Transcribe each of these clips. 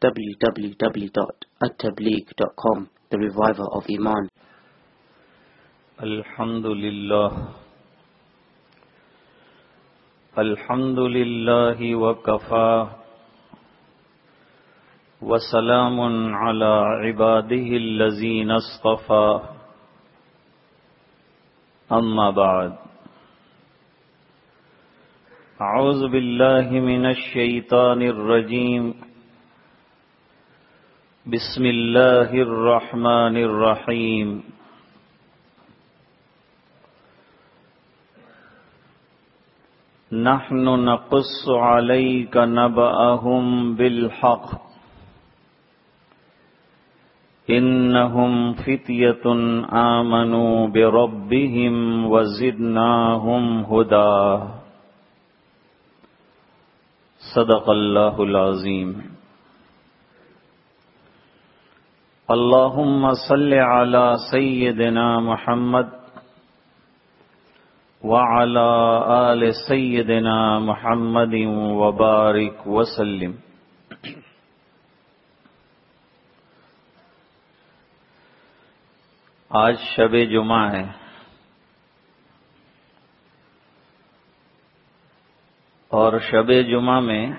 www.attableek.com The Reviver of Iman. الحمد لله الحمد لله وكفى وسلام على عباده الذين اصطفى أما بعد أعوذ بالله من الشيطان الرجيم بسم الله الرحمن الرحيم نحن نقص عليك نبأهم بالحق إنهم فتية آمنوا بربهم وزدناهم هدى صدق الله العظيم اللهم صل على سيدنا محمد وعلى آل سيدنا محمد وبارك وسلم. آج شب جمعہ ہے۔ اور شب جمعہ میں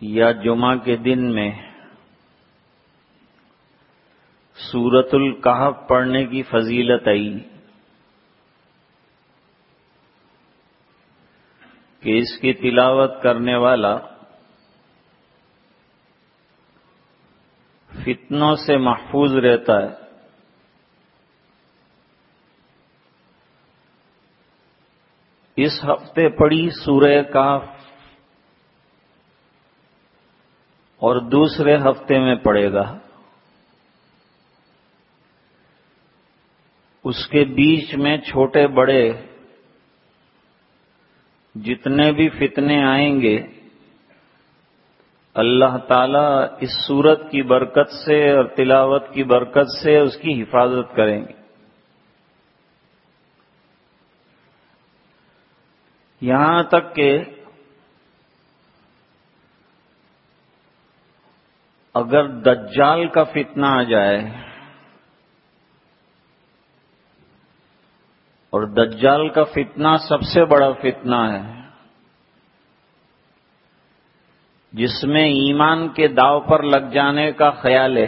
یا جمعہ کے دن میں سورت القحف پڑھنے کی فضیلت آئی کہ اس کی تلاوت کرنے والا فتنوں سے محفوظ رہتا ہے۔ اس ہفتے پڑی سورہ کاف اور دوسرے ہفتے میں پڑے گا۔ اس کے بیچ میں چھوٹے بڑے جتنے بھی فتنے آئیں گے، اللہ تعالی اس صورت کی برکت سے اور تلاوت کی برکت سے اس کی حفاظت کریں گے۔ یہاں تک کہ اگر دجال کا فتنہ آ جائے اور دجال کا فتنہ سب سے بڑا فتنہ ہے، جس میں ایمان کے داو پر لگ جانے کا خیال ہے،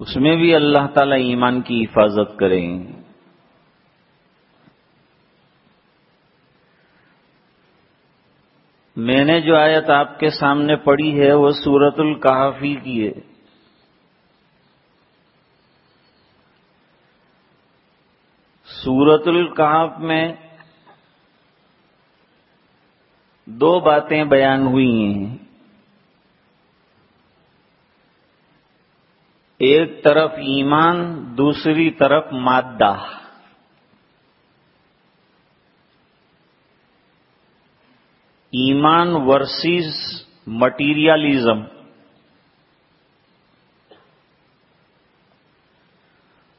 اس میں بھی اللہ تعالی ایمان کی حفاظت کریں۔ میں نے جو آیت آپ کے سامنے پڑھی ہے وہ سورت القحفی کی ہے۔ سورت القحف میں دو باتیں بیان ہوئی ہیں۔ ایک طرف ایمان، دوسری طرف مادہ۔ ایمان ورسز مٹیریلزم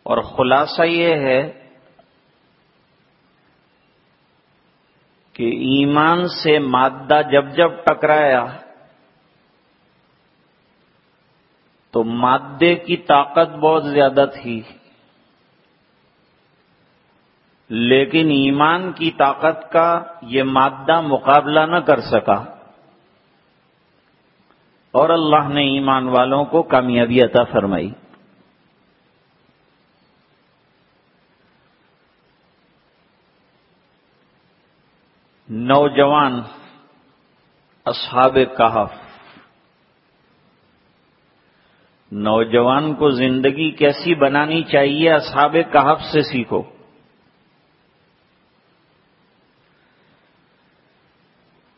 اور خلاصہ یہ ہے کہ ایمان سے مادہ جب جب ٹکرایا تو مادے کی طاقت بہت زیادہ تھی۔ لیکن ایمان کی طاقت کا یہ مادہ مقابلہ نہ کر سکا۔ اور اللہ نے ایمان والوں کو کامیابی عطا فرمائی۔ نوجوان اصحاب کہف۔ نوجوان کو زندگی کیسی بنانی چاہیے اصحاب کہف سے سیکھو۔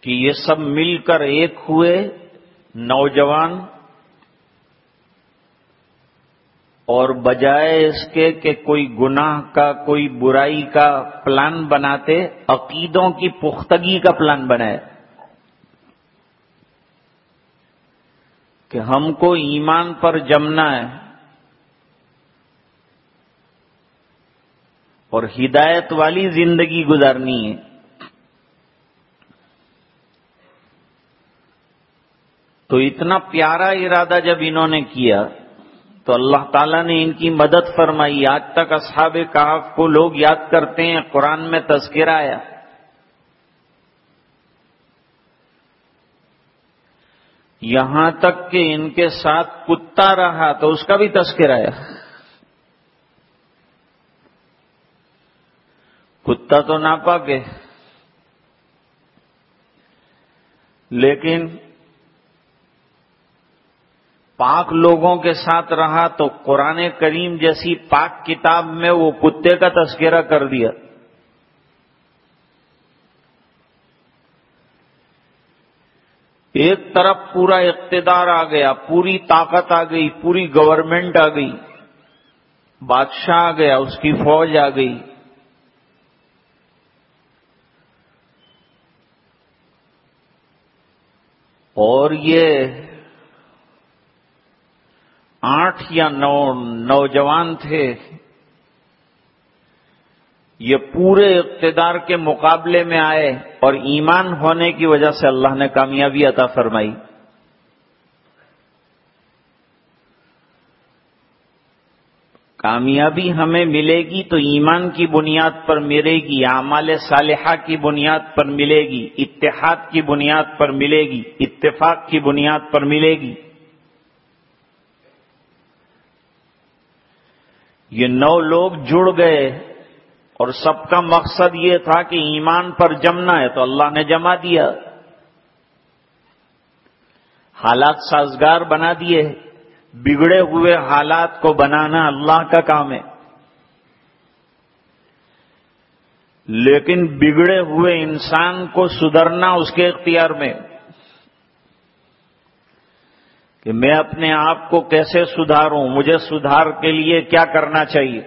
کہ یہ سب مل کر ایک ہوئے نوجوان، اور بجائے اس کے کہ کوئی گناہ کا، کوئی برائی کا پلان بناتے، عقیدوں کی پختگی کا پلان بنائے۔ کہ ہم کو ایمان پر جمنا ہے، اور ہدایت والی زندگی گزارنی ہے۔ تو اتنا پیارا ارادہ جب انہوں نے کیا، تو اللہ تعالیٰ نے ان کی مدد فرمائی۔ آج تک اصحاب کہف کو لوگ یاد کرتے ہیں، قرآن میں تذکرہ آیا۔ یہاں تک کہ ان کے ساتھ کتا رہا، تو اس کا بھی تذکرہ آیا۔ کتا تو نہ پاکے لیکن پاک لوگوں کے ساتھ رہا تو قرآن کریم جیسی پاک کتاب میں وہ کتے کا تذکرہ کر دیا۔ ایک طرف پورا اقتدار آ گیا، پوری طاقت آ گئی، پوری گورنمنٹ آ گئی، بادشاہ آ گیا، اس کی فوج آ گئی۔ اور یہ آٹھ یا نو نوجوان تھے، یہ پورے اقتدار کے مقابلے میں آئے اور ایمان ہونے کی وجہ سے اللہ نے کامیابی عطا فرمائی۔ کامیابی ہمیں ملے گی تو ایمان کی بنیاد پر ملے گی، اعمال صالحہ کی بنیاد پر ملے گی، اتحاد کی بنیاد پر ملے گی، اتفاق کی بنیاد پر ملے گی۔ یہ نو لوگ جڑ گئے اور سب کا مقصد یہ تھا کہ ایمان پر جمنا ہے تو اللہ نے جما دیا۔ حالات سازگار بنا دیے۔ بگڑے ہوئے حالات کو بنانا اللہ کا کام ہے۔ لیکن بگڑے ہوئے انسان کو سدھرنا اس کے اختیار میں۔ کہ میں اپنے آپ کو کیسے سدھاروں؟ مجھے سدھار کے لیے کیا کرنا چاہیے؟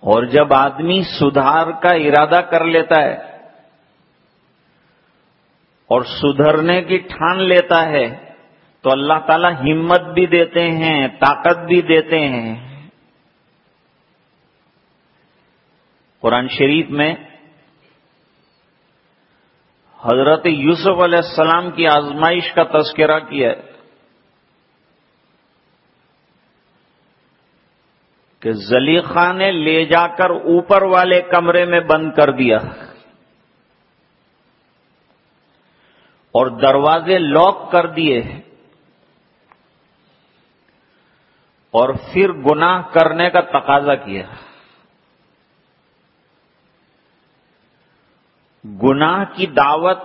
اور جب آدمی سدھار کا ارادہ کر لیتا ہے اور سدھرنے کی ٹھان لیتا ہے، تو اللہ تعالی ہمت بھی دیتے ہیں، طاقت بھی دیتے ہیں۔ قرآن شریف میں حضرت یوسف علیہ السلام کی آزمائش کا تذکرہ کیا ہے کہ زلیخا نے لے جا کر اوپر والے کمرے میں بند کر دیا اور دروازے لاک کر دیے اور پھر گناہ کرنے کا تقاضا کیا۔ گناہ کی دعوت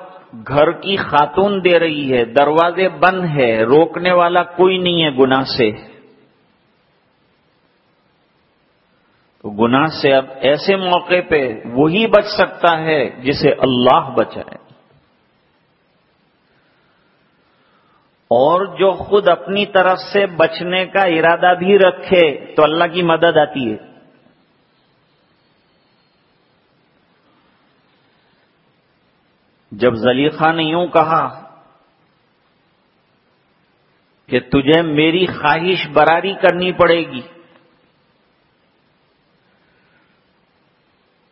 گھر کی خاتون دے رہی ہے، دروازے بند ہے، روکنے والا کوئی نہیں ہے گناہ سے۔ تو گناہ سے اب ایسے موقع پہ وہی بچ سکتا ہے جسے اللہ بچائے۔ اور جو خود اپنی طرف سے بچنے کا ارادہ بھی رکھے تو اللہ کی مدد آتی ہے۔ جب زلیخا نے یوں کہا کہ تجھے میری خواہش براری کرنی پڑے گی،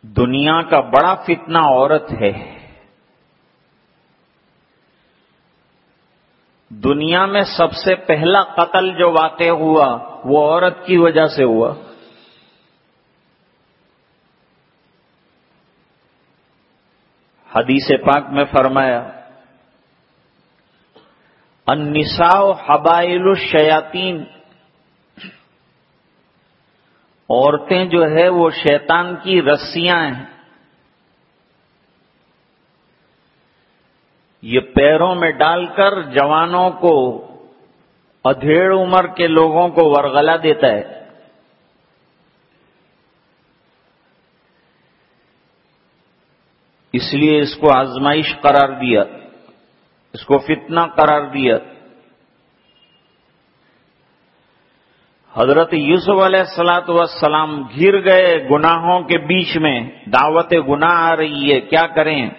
دنیا کا بڑا فتنہ عورت ہے۔ دنیا میں سب سے پہلا قتل جو واقع ہوا وہ عورت کی وجہ سے ہوا۔ حدیث پاک میں فرمایا، النساء حبائل الشیاطین۔ عورتیں جو ہے وہ شیطان کی رسیاں ہیں۔ یہ پیروں میں ڈال کر جوانوں کو، ادھیڑ عمر کے لوگوں کو ورگلا دیتا ہے۔ اس لیے اس کو آزمائش قرار دیا، اس کو فتنہ قرار دیا۔ حضرت یوسف علیہ السلاۃ وسلام گر گئے گناہوں کے بیچ میں، دعوت گناہ آ رہی ہے، کیا کریں؟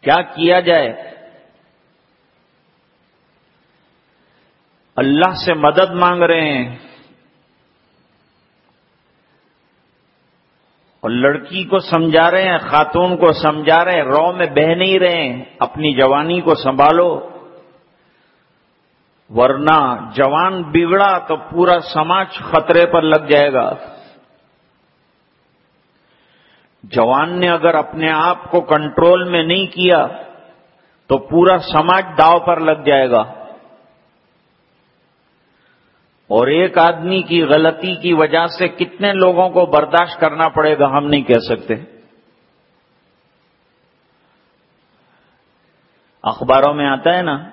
کیا کیا جائے؟ اللہ سے مدد مانگ رہے ہیں۔ اور لڑکی کو سمجھا رہے ہیں، خاتون کو سمجھا رہے ہیں، رو میں بہ نہیں رہے ہیں، اپنی جوانی کو سنبھالو۔ ورنہ جوان بگڑا تو پورا سماج خطرے پر لگ جائے گا۔ جوان نے اگر اپنے آپ کو کنٹرول میں نہیں کیا تو پورا سماج داؤ پر لگ جائے گا۔ اور ایک آدمی کی غلطی کی وجہ سے کتنے لوگوں کو برداشت کرنا پڑے گا ہم نہیں کہہ سکتے۔ اخباروں میں آتا ہے نا۔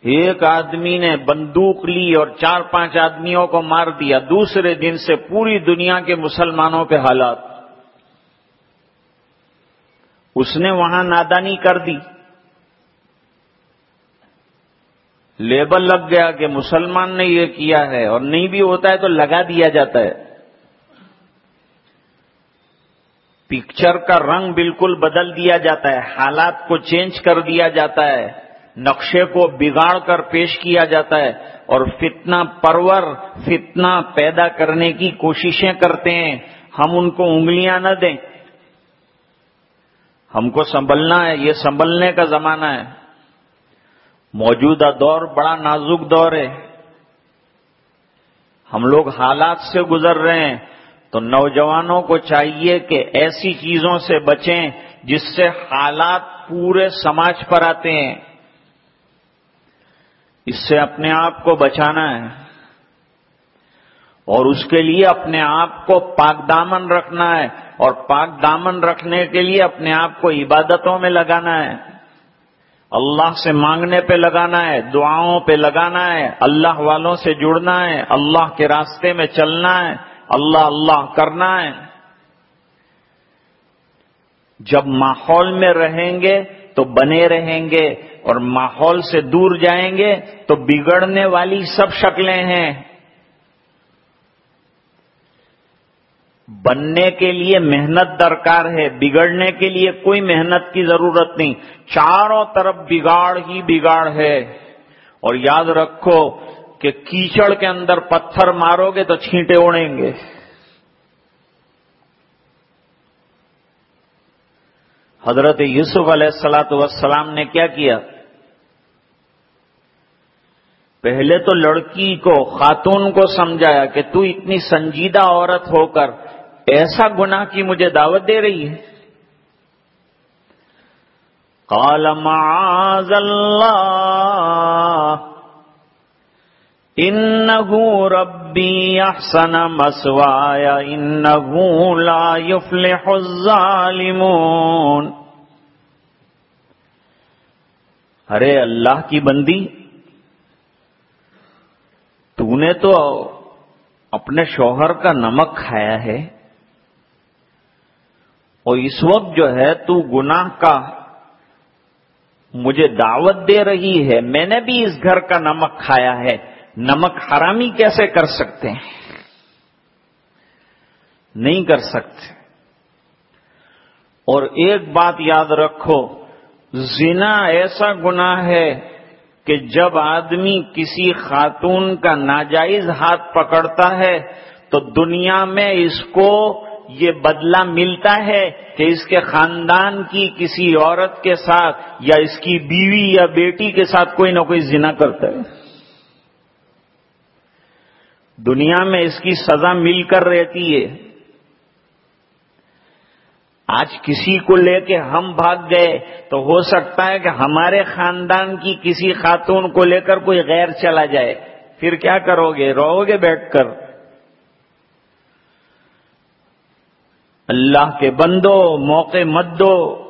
ایک آدمی نے بندوق لی اور چار پانچ آدمیوں کو مار دیا۔ دوسرے دن سے پوری دنیا کے مسلمانوں کے حالات۔ اس نے وہاں نادانی کر دی۔ لیبل لگ گیا کہ مسلمان نے یہ کیا ہے اور نہیں بھی ہوتا ہے تو لگا دیا جاتا ہے۔ پکچر کا رنگ بالکل بدل دیا جاتا ہے، حالات کو چینج کر دیا جاتا ہے، نقشے کو بگاڑ کر پیش کیا جاتا ہے اور فتنہ پرور، فتنہ پیدا کرنے کی کوششیں کرتے ہیں۔ ہم ان کو انگلیاں نہ دیں۔ ہم کو سنبھلنا ہے، یہ سنبھلنے کا زمانہ ہے۔ موجودہ دور بڑا نازک دور ہے۔ ہم لوگ حالات سے گزر رہے ہیں، تو نوجوانوں کو چاہیے کہ ایسی چیزوں سے بچیں جس سے حالات پورے سماج پر آتے ہیں۔ اس سے اپنے آپ کو بچانا ہے۔ اور اس کے لیے اپنے آپ کو پاک دامن رکھنا ہے۔ اور پاک دامن رکھنے کے لیے اپنے آپ کو عبادتوں میں لگانا ہے۔ اللہ سے مانگنے پہ لگانا ہے، دعاؤں پہ لگانا ہے، اللہ والوں سے جڑنا ہے، اللہ کے راستے میں چلنا ہے، اللہ اللہ کرنا ہے۔ جب ماحول میں رہیں گے تو بنے رہیں گے اور ماحول سے دور جائیں گے تو بگڑنے والی سب شکلیں ہیں۔ بننے کے لیے محنت درکار ہے، بگڑنے کے لیے کوئی محنت کی ضرورت نہیں۔ چاروں طرف بگاڑ ہی بگاڑ ہے۔ اور یاد رکھو کہ کیچڑ کے اندر پتھر مارو گے تو چھینٹے اڑیں گے۔ حضرت یوسف علیہ السلاۃ وسلام نے کیا کیا؟ پہلے تو لڑکی کو، خاتون کو سمجھایا کہ تو اتنی سنجیدہ عورت ہو کر ایسا گناہ کی مجھے دعوت دے رہی ہے۔ قال معاذ اللہ، انہو ربی احسن مسوایا، انہو لا يفلح الظالمون۔ ارے اللہ کی بندی، تو نے تو اپنے شوہر کا نمک کھایا ہے۔ اور اس وقت جو ہے تو گناہ کا مجھے دعوت دے رہی ہے۔ میں نے بھی اس گھر کا نمک کھایا ہے۔ نمک حرامی کیسے کر سکتے ہیں؟ نہیں کر سکتے۔ اور ایک بات یاد رکھو، زنا ایسا گناہ ہے کہ جب آدمی کسی خاتون کا ناجائز ہاتھ پکڑتا ہے تو دنیا میں اس کو یہ بدلہ ملتا ہے کہ اس کے خاندان کی کسی عورت کے ساتھ یا اس کی بیوی یا بیٹی کے ساتھ کوئی نہ کوئی زنا کرتا ہے۔ دنیا میں اس کی سزا مل کر رہتی ہے۔ آج کسی کو لے کے ہم بھاگ گئے تو ہو سکتا ہے کہ ہمارے خاندان کی کسی خاتون کو لے کر کوئی غیر چلا جائے۔ پھر کیا کرو گے؟ رہو گے بیٹھ کر۔ اللہ کے بندو، موقع مت دو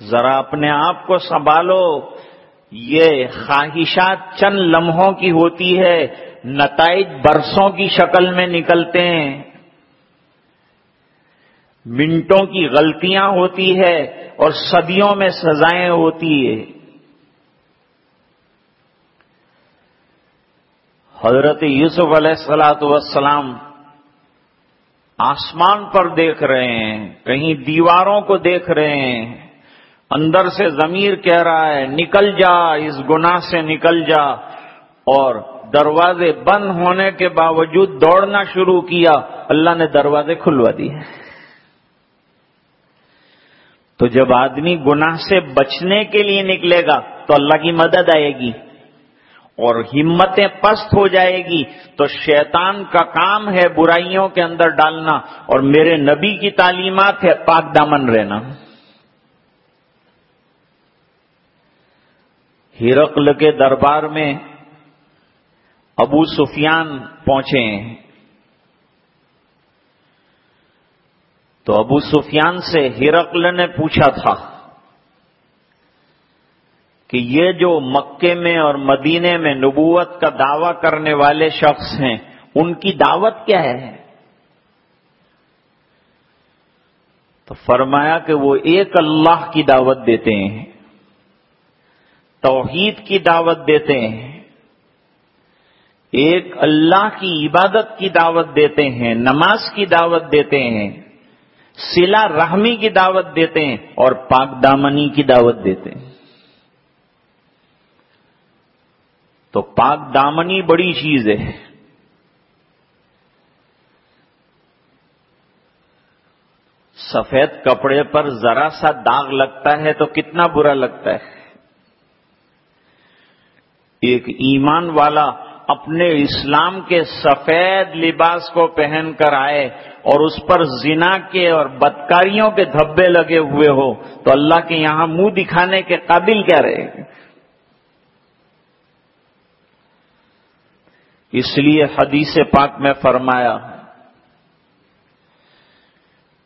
ذرا اپنے آپ کو سنبھالو۔ یہ خواہشات چند لمحوں کی ہوتی ہے، نتائج برسوں کی شکل میں نکلتے ہیں۔ منٹوں کی غلطیاں ہوتی ہے اور صدیوں میں سزائیں ہوتی ہے۔ حضرت یوسف علیہ السلاۃ والسلام آسمان پر دیکھ رہے ہیں، کہیں دیواروں کو دیکھ رہے ہیں۔ اندر سے ضمیر کہہ رہا ہے، نکل جا، اس گناہ سے نکل جا۔ اور دروازے بند ہونے کے باوجود دوڑنا شروع کیا۔ اللہ نے دروازے کھلوا دیے۔ تو جب آدمی گناہ سے بچنے کے لیے نکلے گا، تو اللہ کی مدد آئے گی۔ اور ہمتیں پست ہو جائے گی تو شیطان کا کام ہے برائیوں کے اندر ڈالنا اور میرے نبی کی تعلیمات ہے پاک دامن رہنا۔ ہرقل کے دربار میں ابو سفیان پہنچے۔ ہیں تو ابو سفیان سے ہرقل نے پوچھا تھا کہ یہ جو مکے میں اور مدینے میں نبوت کا دعوی کرنے والے شخص ہیں، ان کی دعوت کیا ہے؟ تو فرمایا کہ وہ ایک اللہ کی دعوت دیتے ہیں، توحید کی دعوت دیتے ہیں، ایک اللہ کی عبادت کی دعوت دیتے ہیں، نماز کی دعوت دیتے ہیں، سلا رحمی کی دعوت دیتے ہیں اور پاک دامنی کی دعوت دیتے ہیں۔ تو پاک دامنی بڑی چیز ہے۔ سفید کپڑے پر ذرا سا داغ لگتا ہے تو کتنا برا لگتا ہے۔ ایک ایمان والا اپنے اسلام کے سفید لباس کو پہن کر آئے اور اس پر زنا کے اور بدکاریوں کے دھبے لگے ہوئے ہو تو اللہ کے یہاں منہ دکھانے کے قابل کیا رہے؟ اس لیے حدیث پاک میں فرمایا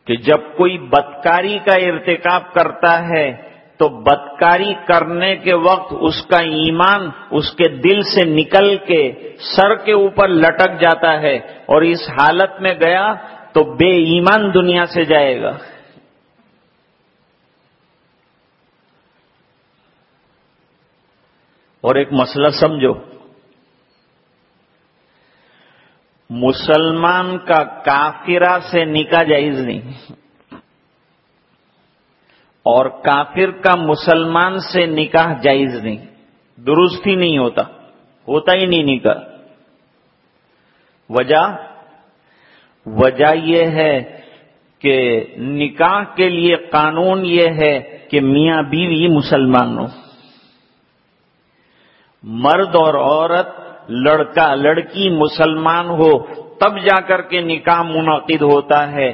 کہ جب کوئی بدکاری کا ارتکاب کرتا ہے تو بدکاری کرنے کے وقت اس کا ایمان اس کے دل سے نکل کے سر کے اوپر لٹک جاتا ہے اور اس حالت میں گیا تو بے ایمان دنیا سے جائے گا۔ اور ایک مسئلہ سمجھو۔ مسلمان کا کافرہ سے نکاح جائز نہیں۔ اور کافر کا مسلمان سے نکاح جائز نہیں۔ درست ہی نہیں ہوتا ہوتا ہی نہیں نکاح۔ وجہ وجہ یہ ہے کہ نکاح کے لیے قانون یہ ہے کہ میاں بیوی مسلمان ہو مرد اور عورت لڑکا، لڑکی مسلمان ہو، تب جا کر کے نکاح منعقد ہوتا ہے۔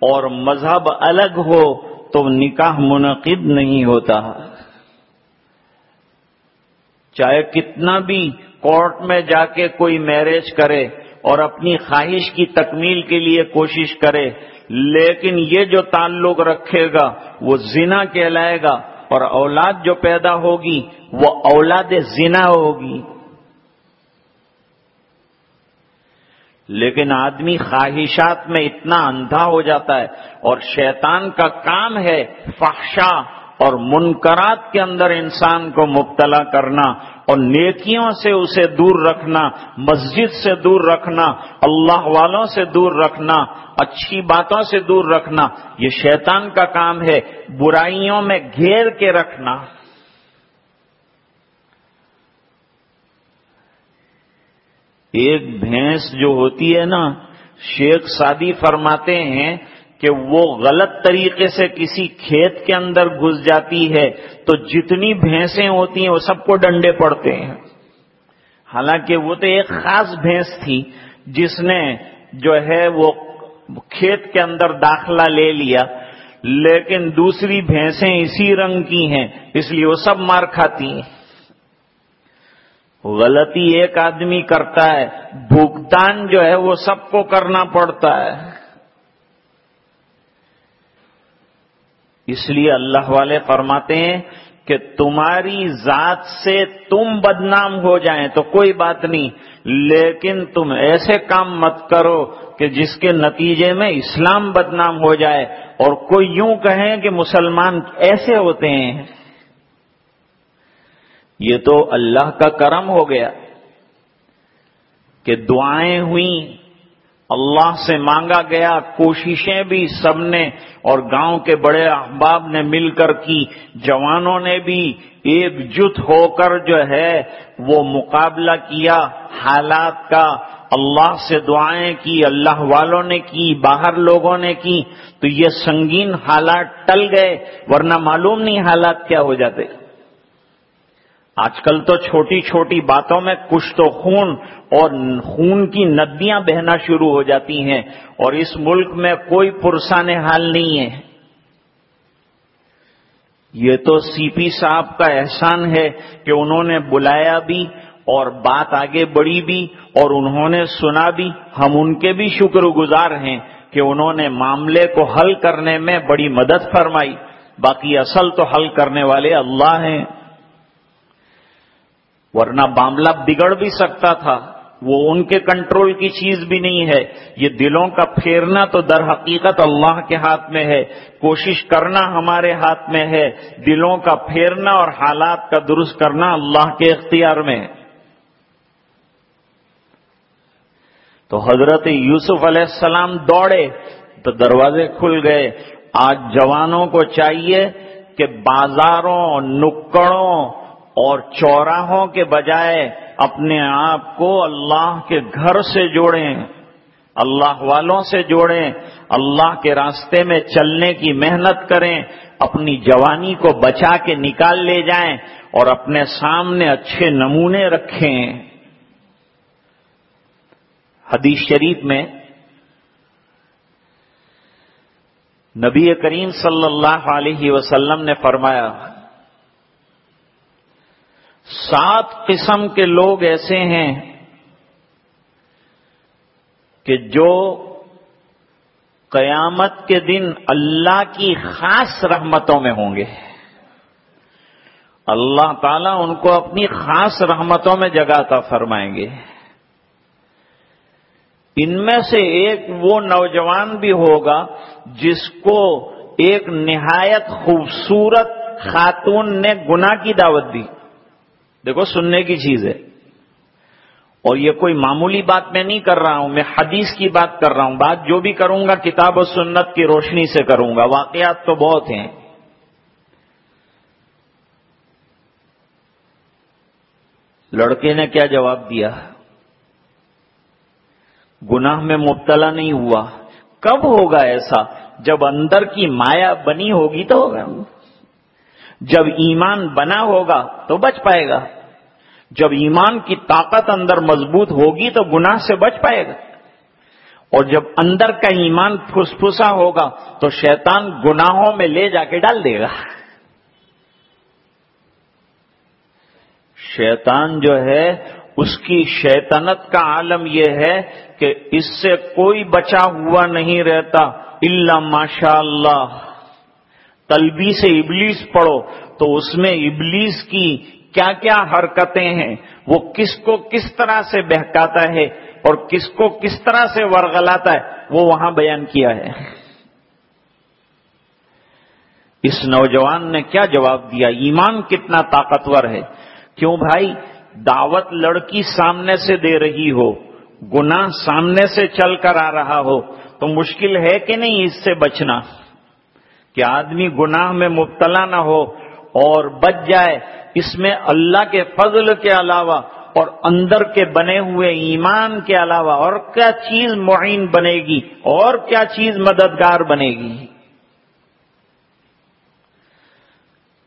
اور مذہب الگ ہو، تو نکاح منعقد نہیں ہوتا۔ چاہے کتنا بھی کورٹ میں جا کے کوئی میرج کرے اور اپنی خواہش کی تکمیل کے لیے کوشش کرے، لیکن یہ جو تعلق رکھے گا، وہ زنا کہلائے گا۔ اور اولاد جو پیدا ہوگی، وہ اولاد زنا ہوگی۔ لیکن آدمی خواہشات میں اتنا اندھا ہو جاتا ہے اور شیطان کا کام ہے فحشا اور منکرات کے اندر انسان کو مبتلا کرنا اور نیکیوں سے اسے دور رکھنا، مسجد سے دور رکھنا، اللہ والوں سے دور رکھنا، اچھی باتوں سے دور رکھنا، یہ شیطان کا کام ہے، برائیوں میں گھیر کے رکھنا۔ ایک بھینس جو ہوتی ہے نا، شیخ سادی فرماتے ہیں کہ وہ غلط طریقے سے کسی کھیت کے اندر گھس جاتی ہے۔ تو جتنی بھینسیں ہوتی ہیں، وہ سب کو ڈنڈے پڑتے ہیں۔ حالانکہ وہ تو ایک خاص بھینس تھی، جس نے جو ہے وہ کھیت کے اندر داخلہ لے لیا۔ لیکن دوسری بھینسیں اسی رنگ کی ہیں، اس لیے وہ سب مار کھاتی ہیں۔ غلطی ایک آدمی کرتا ہے، بھگتان جو ہے وہ سب کو کرنا پڑتا ہے۔ اس لیے اللہ والے فرماتے ہیں کہ تمہاری ذات سے تم بدنام ہو جائیں تو کوئی بات نہیں، لیکن تم ایسے کام مت کرو کہ جس کے نتیجے میں اسلام بدنام ہو جائے۔ اور کوئی یوں کہیں کہ مسلمان ایسے ہوتے ہیں۔ یہ تو اللہ کا کرم ہو گیا کہ دعائیں ہوئیں، اللہ سے مانگا گیا، کوششیں بھی سب نے اور گاؤں کے بڑے احباب نے مل کر کی، جوانوں نے بھی ایک جت ہو کر جو ہے وہ مقابلہ کیا، حالات کا اللہ سے دعائیں کی، اللہ والوں نے کی، باہر لوگوں نے کی، تو یہ سنگین حالات ٹل گئے، ورنہ معلوم نہیں حالات کیا ہو جاتے۔ آج کل تو چھوٹی چھوٹی باتوں میں کچھ تو خون اور خون کی ندیاں بہنا شروع ہو جاتی ہیں اور اس ملک میں کوئی پرسان حال نہیں ہے۔ یہ تو سی پی صاحب کا احسان ہے کہ انہوں نے بلایا بھی اور بات آگے بڑھی بھی اور انہوں نے سنا بھی۔ ہم ان کے بھی شکر گزار ہیں کہ انہوں نے معاملے کو حل کرنے میں بڑی مدد فرمائی۔ باقی اصل تو حل کرنے والے اللہ ہیں۔ ورنہ معاملہ بگڑ بھی سکتا تھا۔ وہ ان کے کنٹرول کی چیز بھی نہیں ہے۔ یہ دلوں کا پھیرنا تو در حقیقت اللہ کے ہاتھ میں ہے۔ کوشش کرنا ہمارے ہاتھ میں ہے۔ دلوں کا پھیرنا اور حالات کا درست کرنا اللہ کے اختیار میں۔ ہے تو حضرت یوسف علیہ السلام دوڑے تو دروازے کھل گئے۔ آج جوانوں کو چاہیے کہ بازاروں، نکڑوں اور چوراہوں کے بجائے اپنے آپ کو اللہ کے گھر سے جوڑیں، اللہ والوں سے جوڑیں، اللہ کے راستے میں چلنے کی محنت کریں، اپنی جوانی کو بچا کے نکال لے جائیں اور اپنے سامنے اچھے نمونے رکھیں۔ حدیث شریف میں نبی کریم صلی اللہ علیہ وسلم نے فرمایا سات قسم کے لوگ ایسے ہیں کہ جو قیامت کے دن اللہ کی خاص رحمتوں میں ہوں گے۔ اللہ تعالیٰ ان کو اپنی خاص رحمتوں میں جگاتا فرمائیں گے۔ ان میں سے ایک وہ نوجوان بھی ہوگا جس کو ایک نہایت خوبصورت خاتون نے گنا کی دعوت دی۔ دیکھو، سننے کی چیز ہے۔ اور یہ کوئی معمولی بات میں نہیں کر رہا ہوں، میں حدیث کی بات کر رہا ہوں۔ بات جو بھی کروں گا، کتاب و سنت کی روشنی سے کروں گا۔ واقعات تو بہت ہیں۔ لڑکے نے کیا جواب دیا؟ گناہ میں مبتلا نہیں ہوا۔ کب ہوگا ایسا؟ جب اندر کی مایا بنی ہوگی تو ہوگا۔ جب ایمان بنا ہوگا تو بچ پائے گا۔ جب ایمان کی طاقت اندر مضبوط ہوگی تو گناہ سے بچ پائے گا۔ اور جب اندر کا ایمان پھسا ہوگا تو شیطان گناہوں میں لے جا کے ڈال دے گا۔ شیطان جو ہے، اس کی شیطنت کا عالم یہ ہے کہ اس سے کوئی بچا ہوا نہیں رہتا اللہ ماشاء اللہ تلبی سے ابلیس پڑھو تو اس میں ابلیس کی کیا کیا حرکتیں ہیں؟ وہ کس کو کس طرح سے بہکاتا ہے اور کس کو کس طرح سے ورگلاتا ہے؟ وہ وہاں بیان کیا ہے۔ اس نوجوان نے کیا جواب دیا؟ ایمان کتنا طاقتور ہے۔ کیوں بھائی؟ دعوت لڑکی سامنے سے دے رہی ہو، گناہ سامنے سے چل کر آ رہا ہو، تو مشکل ہے کہ نہیں اس سے بچنا؟ کہ آدمی گناہ میں مبتلا نہ ہو اور بچ جائے، اس میں اللہ کے فضل کے علاوہ اور اندر کے بنے ہوئے ایمان کے علاوہ اور کیا چیز معین بنے گی، اور کیا چیز مددگار بنے گی؟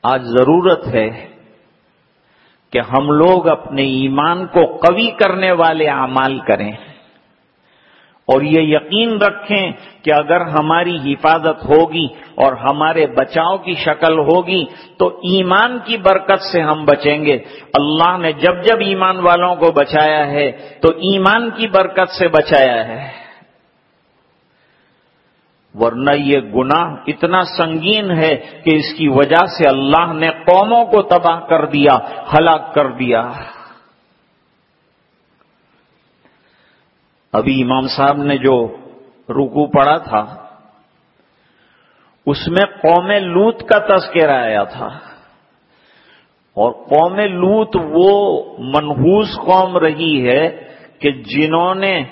آج ضرورت ہے کہ ہم لوگ اپنے ایمان کو قوی کرنے والے اعمال کریں۔ اور یہ یقین رکھیں کہ اگر ہماری حفاظت ہوگی اور ہمارے بچاؤ کی شکل ہوگی تو ایمان کی برکت سے ہم بچیں گے۔ اللہ نے جب جب ایمان والوں کو بچایا ہے تو ایمان کی برکت سے بچایا ہے۔ ورنہ یہ گناہ اتنا سنگین ہے کہ اس کی وجہ سے اللہ نے قوموں کو تباہ کر دیا، ہلاک کر دیا۔ ابھی امام صاحب نے جو رکو پڑا تھا، اس میں قوم لوت کا تذکرہ آیا تھا۔ اور قوم لوت وہ منحوس قوم رہی ہے کہ جنہوں نے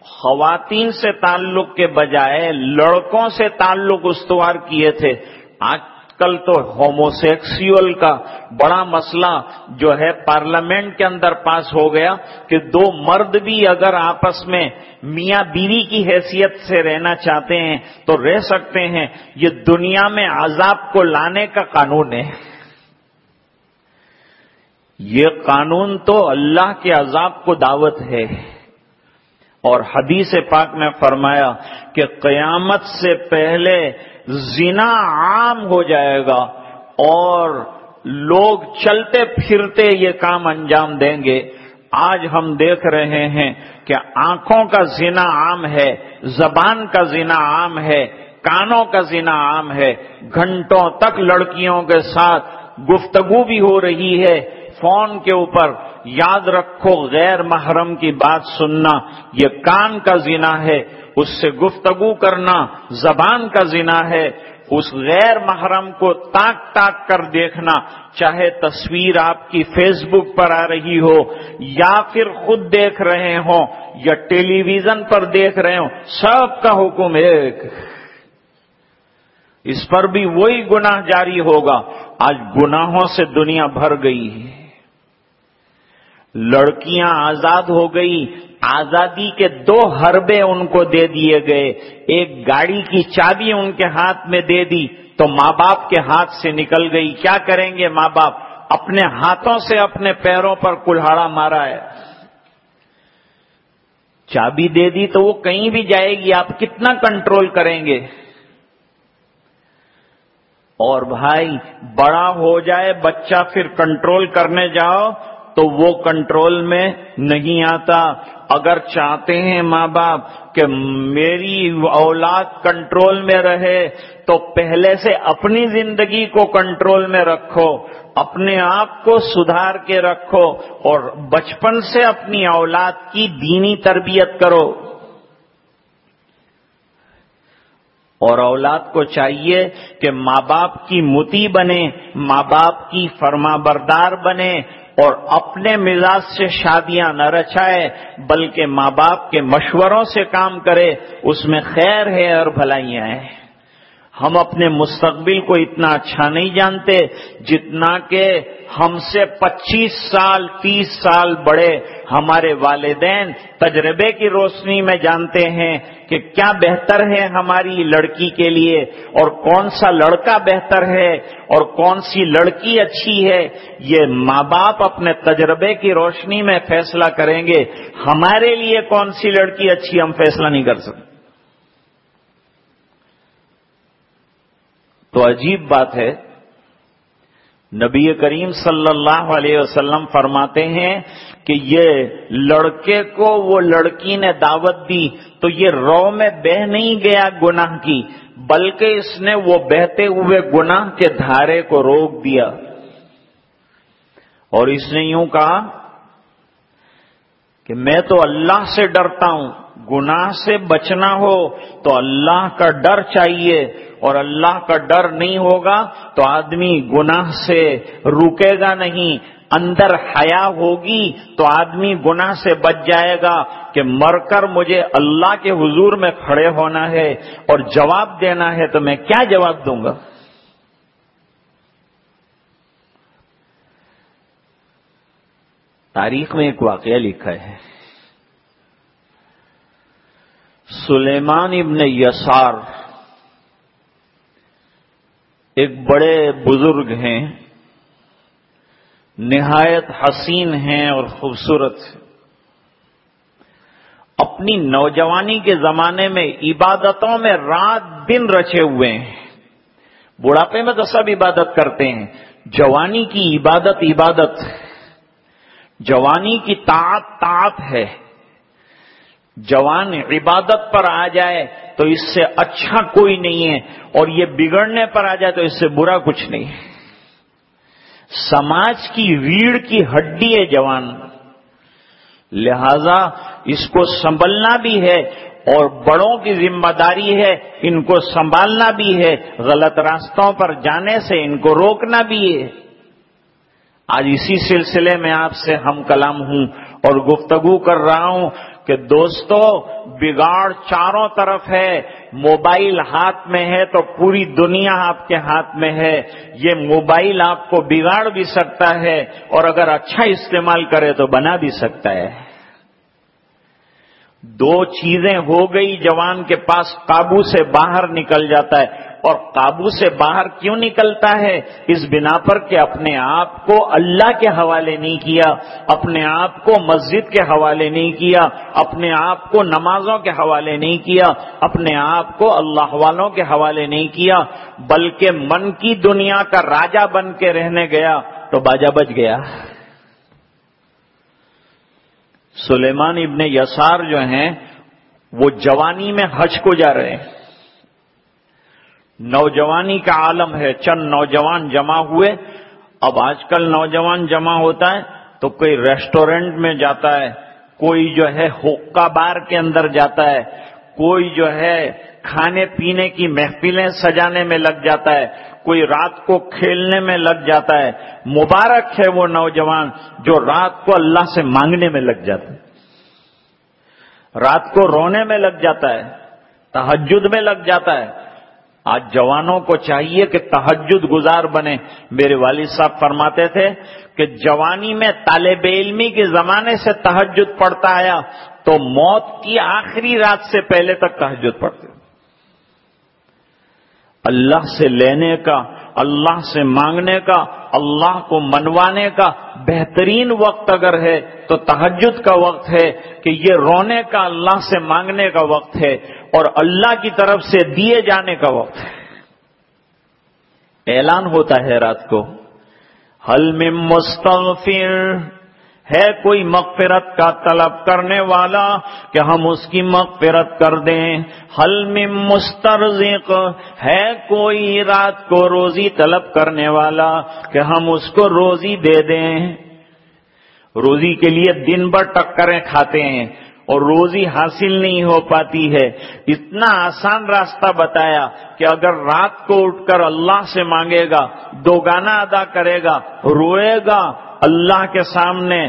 خواتین سے تعلق کے بجائے لڑکوں سے تعلق استوار کیے تھے۔ آج کل تو ہوموسیکسیول کا بڑا مسئلہ جو ہے پارلیمنٹ کے اندر پاس ہو گیا کہ دو مرد بھی اگر آپس میں میاں بیوی کی حیثیت سے رہنا چاہتے ہیں تو رہ سکتے ہیں۔ یہ دنیا میں عذاب کو لانے کا قانون ہے۔ یہ قانون تو اللہ کے عذاب کو دعوت ہے۔ اور حدیث پاک میں فرمایا کہ قیامت سے پہلے زنا عام ہو جائے گا اور لوگ چلتے پھرتے یہ کام انجام دیں گے۔ آج ہم دیکھ رہے ہیں کہ آنکھوں کا زنا عام ہے، زبان کا زنا عام ہے، کانوں کا زنا عام ہے۔ گھنٹوں تک لڑکیوں کے ساتھ گفتگو بھی ہو رہی ہے۔ فون کے اوپر یاد رکھو غیر محرم کی بات سننا، یہ کان کا زنا ہے۔ اس سے گفتگو کرنا زبان کا زنا ہے، اس غیر محرم کو تاک تاک کر دیکھنا، چاہے تصویر آپ کی فیس بک پر آ رہی ہو یا پھر خود دیکھ رہے ہوں یا ٹیلی ویژن پر دیکھ رہے ہوں، سب کا حکم ایک اس پر بھی وہی گناہ جاری ہوگا۔ آج گناہوں سے دنیا بھر گئی ہے۔ لڑکیاں آزاد ہو گئی آزادی کے دو حربے ان کو دے دیے گئے۔ ایک گاڑی کی چابی ان کے ہاتھ میں دے دی تو ماں باپ کے ہاتھ سے نکل گئی۔ کیا کریں گے ماں باپ؟ اپنے ہاتھوں سے اپنے پیروں پر کلہاڑا مارا ہے۔ چابی دے دی تو وہ کہیں بھی جائے گی۔ آپ کتنا کنٹرول کریں گے؟ اور بھائی، بڑا ہو جائے، بچہ پھر کنٹرول کرنے جاؤ۔ تو وہ کنٹرول میں نہیں آتا۔ اگر چاہتے ہیں ماں باپ کہ میری اولاد کنٹرول میں رہے، تو پہلے سے اپنی زندگی کو کنٹرول میں رکھو، اپنے آپ کو سدھار کے رکھو اور بچپن سے اپنی اولاد کی دینی تربیت کرو۔ اور اولاد کو چاہیے کہ ماں باپ کی متی بنے، ماں باپ کی فرما بردار بنے اور اپنے مزاج سے شادیاں نہ رچائے بلکہ ماں باپ کے مشوروں سے کام کرے، اس میں خیر ہے اور بھلائیاں ہیں۔ ہم اپنے مستقبل کو اتنا اچھا نہیں جانتے جتنا کہ ہم سے پچیس سال، تیس سال بڑے ہمارے والدین تجربے کی روشنی میں جانتے ہیں۔ کہ کیا بہتر ہے ہماری لڑکی کے لیے اور کون سا لڑکا بہتر ہے اور کون سی لڑکی اچھی ہے، یہ ماں باپ اپنے تجربے کی روشنی میں فیصلہ کریں گے، ہمارے لیے کون سی لڑکی اچھی ہم فیصلہ نہیں کر سکتے۔ تو عجیب بات ہے، نبی کریم صلی اللہ علیہ وسلم فرماتے ہیں کہ یہ لڑکے کو وہ لڑکی نے دعوت دی تو یہ رو میں بہ نہیں گیا گناہ کی، بلکہ اس نے وہ بہتے ہوئے گناہ کے دھارے کو روک دیا۔ اور اس نے یوں کہا کہ میں تو اللہ سے ڈرتا ہوں، گناہ سے بچنا ہو تو اللہ کا ڈر چاہیے، اور اللہ کا ڈر نہیں ہوگا تو آدمی گناہ سے رکے گا نہیں۔ اندر حیا ہوگی تو آدمی گناہ سے بچ جائے گا کہ مر کر مجھے اللہ کے حضور میں کھڑے ہونا ہے اور جواب دینا ہے تو میں کیا جواب دوں گا؟ تاریخ میں ایک واقعہ لکھا ہے۔ سلیمان ابن یسار ایک بڑے بزرگ ہیں۔ نہایت حسین ہیں اور خوبصورت اپنی نوجوانی کے زمانے میں عبادتوں میں رات دن رچے ہوئے ہیں۔ بڑھاپے میں تو سب عبادت کرتے ہیں۔ جوانی کی عبادت عبادت جوانی کی طاعت طاعت ہے۔ جوان عبادت پر آ جائے تو اس سے اچھا کوئی نہیں ہے اور یہ بگڑنے پر آ جائے تو اس سے برا کچھ نہیں ہے۔ سماج کی ریڑھ کی ہڈی ہے جوان۔ لہذا اس کو سنبھلنا بھی ہے اور بڑوں کی ذمہ داری ہے، ان کو سنبھالنا بھی ہے۔ غلط راستوں پر جانے سے ان کو روکنا بھی ہے۔ آج اسی سلسلے میں آپ سے ہم کلام ہوں اور گفتگو کر رہا ہوں۔ کہ دوستو، بگاڑ چاروں طرف ہے، موبائل ہاتھ میں ہے تو پوری دنیا آپ کے ہاتھ میں ہے۔ یہ موبائل آپ کو بگاڑ بھی سکتا ہے اور اگر اچھا استعمال کرے تو بنا بھی سکتا ہے۔ دو چیزیں ہو گئی، جوان کے پاس قابو سے باہر نکل جاتا ہے۔ اور قابو سے باہر کیوں نکلتا ہے؟ اس بنا پر کہ اپنے آپ کو اللہ کے حوالے نہیں کیا، اپنے آپ کو مسجد کے حوالے نہیں کیا، اپنے آپ کو نمازوں کے حوالے نہیں کیا، اپنے آپ کو اللہ والوں کے حوالے نہیں کیا، بلکہ من کی دنیا کا راجا بن کے رہنے گیا تو باجا بچ گیا۔ سلیمان ابن یسار جو ہیں، وہ جوانی میں حج کو جا رہے ہیں۔ نوجوانی کا عالم ہے، چند نوجوان جمع ہوئے۔ اب آج کل نوجوان جمع ہوتا ہے تو کوئی ریسٹورینٹ میں جاتا ہے، کوئی جو ہے حقہ بار کے اندر جاتا ہے، کوئی جو ہے کھانے پینے کی محفلیں سجانے میں لگ جاتا ہے، کوئی رات کو کھیلنے میں لگ جاتا ہے۔ مبارک ہے وہ نوجوان جو رات کو اللہ سے مانگنے میں لگ جاتا ہے۔ رات کو رونے میں لگ جاتا ہے تحجد میں لگ جاتا ہے۔ آج جوانوں کو چاہیے کہ تحجد گزار بنے۔ میرے والد صاحب فرماتے تھے کہ جوانی میں طالب علمی کے زمانے سے تحجد پڑتا آیا تو موت کی آخری رات سے پہلے تک تحجد پڑتے اللہ سے لینے کا، اللہ سے مانگنے کا، اللہ کو منوانے کا بہترین وقت اگر ہے تو تحجد کا وقت ہے کہ یہ رونے کا، اللہ سے مانگنے کا وقت ہے۔ اور اللہ کی طرف سے دیے جانے کا وقت ہے۔ اعلان ہوتا ہے رات کو۔ حل میں مستغفر۔ ہے کوئی مغفرت کا طلب کرنے والا کہ ہم اس کی مغفرت کر دیں۔ حل میں مسترزق۔ ہے کوئی رات کو روزی طلب کرنے والا کہ ہم اس کو روزی دے دیں۔ روزی کے لیے دن بھر ٹکریں کھاتے ہیں۔ اور روزی حاصل نہیں ہو پاتی ہے۔ اتنا آسان راستہ بتایا کہ اگر رات کو اٹھ کر اللہ سے مانگے گا، دو گانا ادا کرے گا، روئے گا، اللہ کے سامنے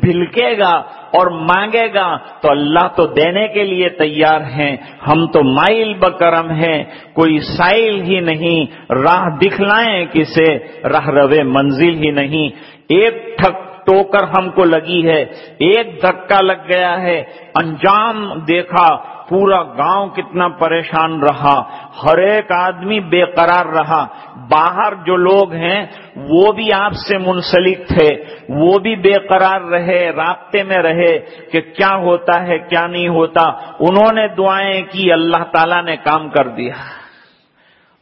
بھلکے گا اور مانگے گا، تو اللہ تو دینے کے لیے تیار ہیں۔ ہم تو مائل بکرم ہیں، کوئی سائل ہی نہیں۔ راہ دکھلائیں کسے، راہ روے منزل ہی نہیں۔ ایک ٹھک ٹوکر ہم کو لگی ہے۔ ایک دھکا لگ گیا ہے۔ انجام دیکھا۔ پورا گاؤں کتنا پریشان رہا۔ ہر ایک آدمی بے قرار رہا۔ باہر جو لوگ ہیں، وہ بھی آپ سے منسلک تھے۔ وہ بھی بے قرار رہے، رابطے میں رہے کہ کیا ہوتا ہے، کیا نہیں ہوتا۔ انہوں نے دعائیں کی، اللہ تعالی نے کام کر دیا۔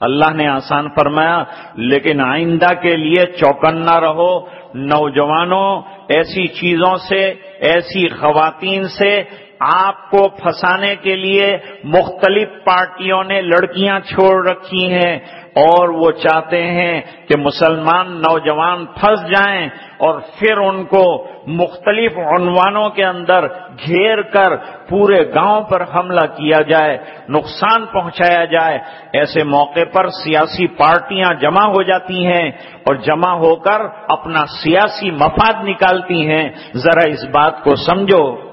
اللہ نے آسان فرمایا، لیکن آئندہ کے لیے چوکنا رہو، نوجوانوں، ایسی چیزوں سے، ایسی خواتین سے آپ کو پھنسانے کے لیے مختلف پارٹیوں نے لڑکیاں چھوڑ رکھی ہیں۔ اور وہ چاہتے ہیں کہ مسلمان نوجوان پھنس جائیں اور پھر ان کو مختلف عنوانوں کے اندر گھیر کر پورے گاؤں پر حملہ کیا جائے، نقصان پہنچایا جائے۔ ایسے موقع پر سیاسی پارٹیاں جمع ہو جاتی ہیں اور جمع ہو کر اپنا سیاسی مفاد نکالتی ہیں۔ ذرا اس بات کو سمجھو۔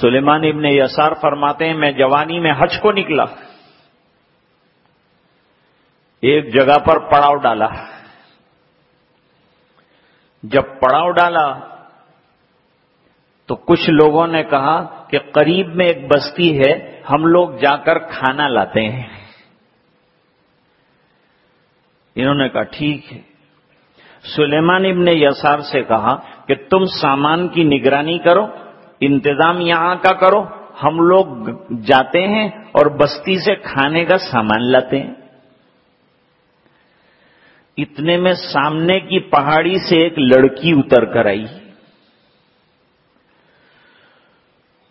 سلیمان ابن یسار فرماتے ہیں، میں جوانی میں حج کو نکلا۔ ایک جگہ پر پڑاؤ ڈالا۔ جب پڑاؤ ڈالا تو کچھ لوگوں نے کہا کہ قریب میں ایک بستی ہے، ہم لوگ جا کر کھانا لاتے ہیں۔ انہوں نے کہا، ٹھیک ہے۔ سلیمان ابن یسار سے کہا کہ تم سامان کی نگرانی کرو، انتظام یہاں کا کرو، ہم لوگ جاتے ہیں اور بستی سے کھانے کا سامان لاتے ہیں۔ اتنے میں سامنے کی پہاڑی سے ایک لڑکی اتر کر آئی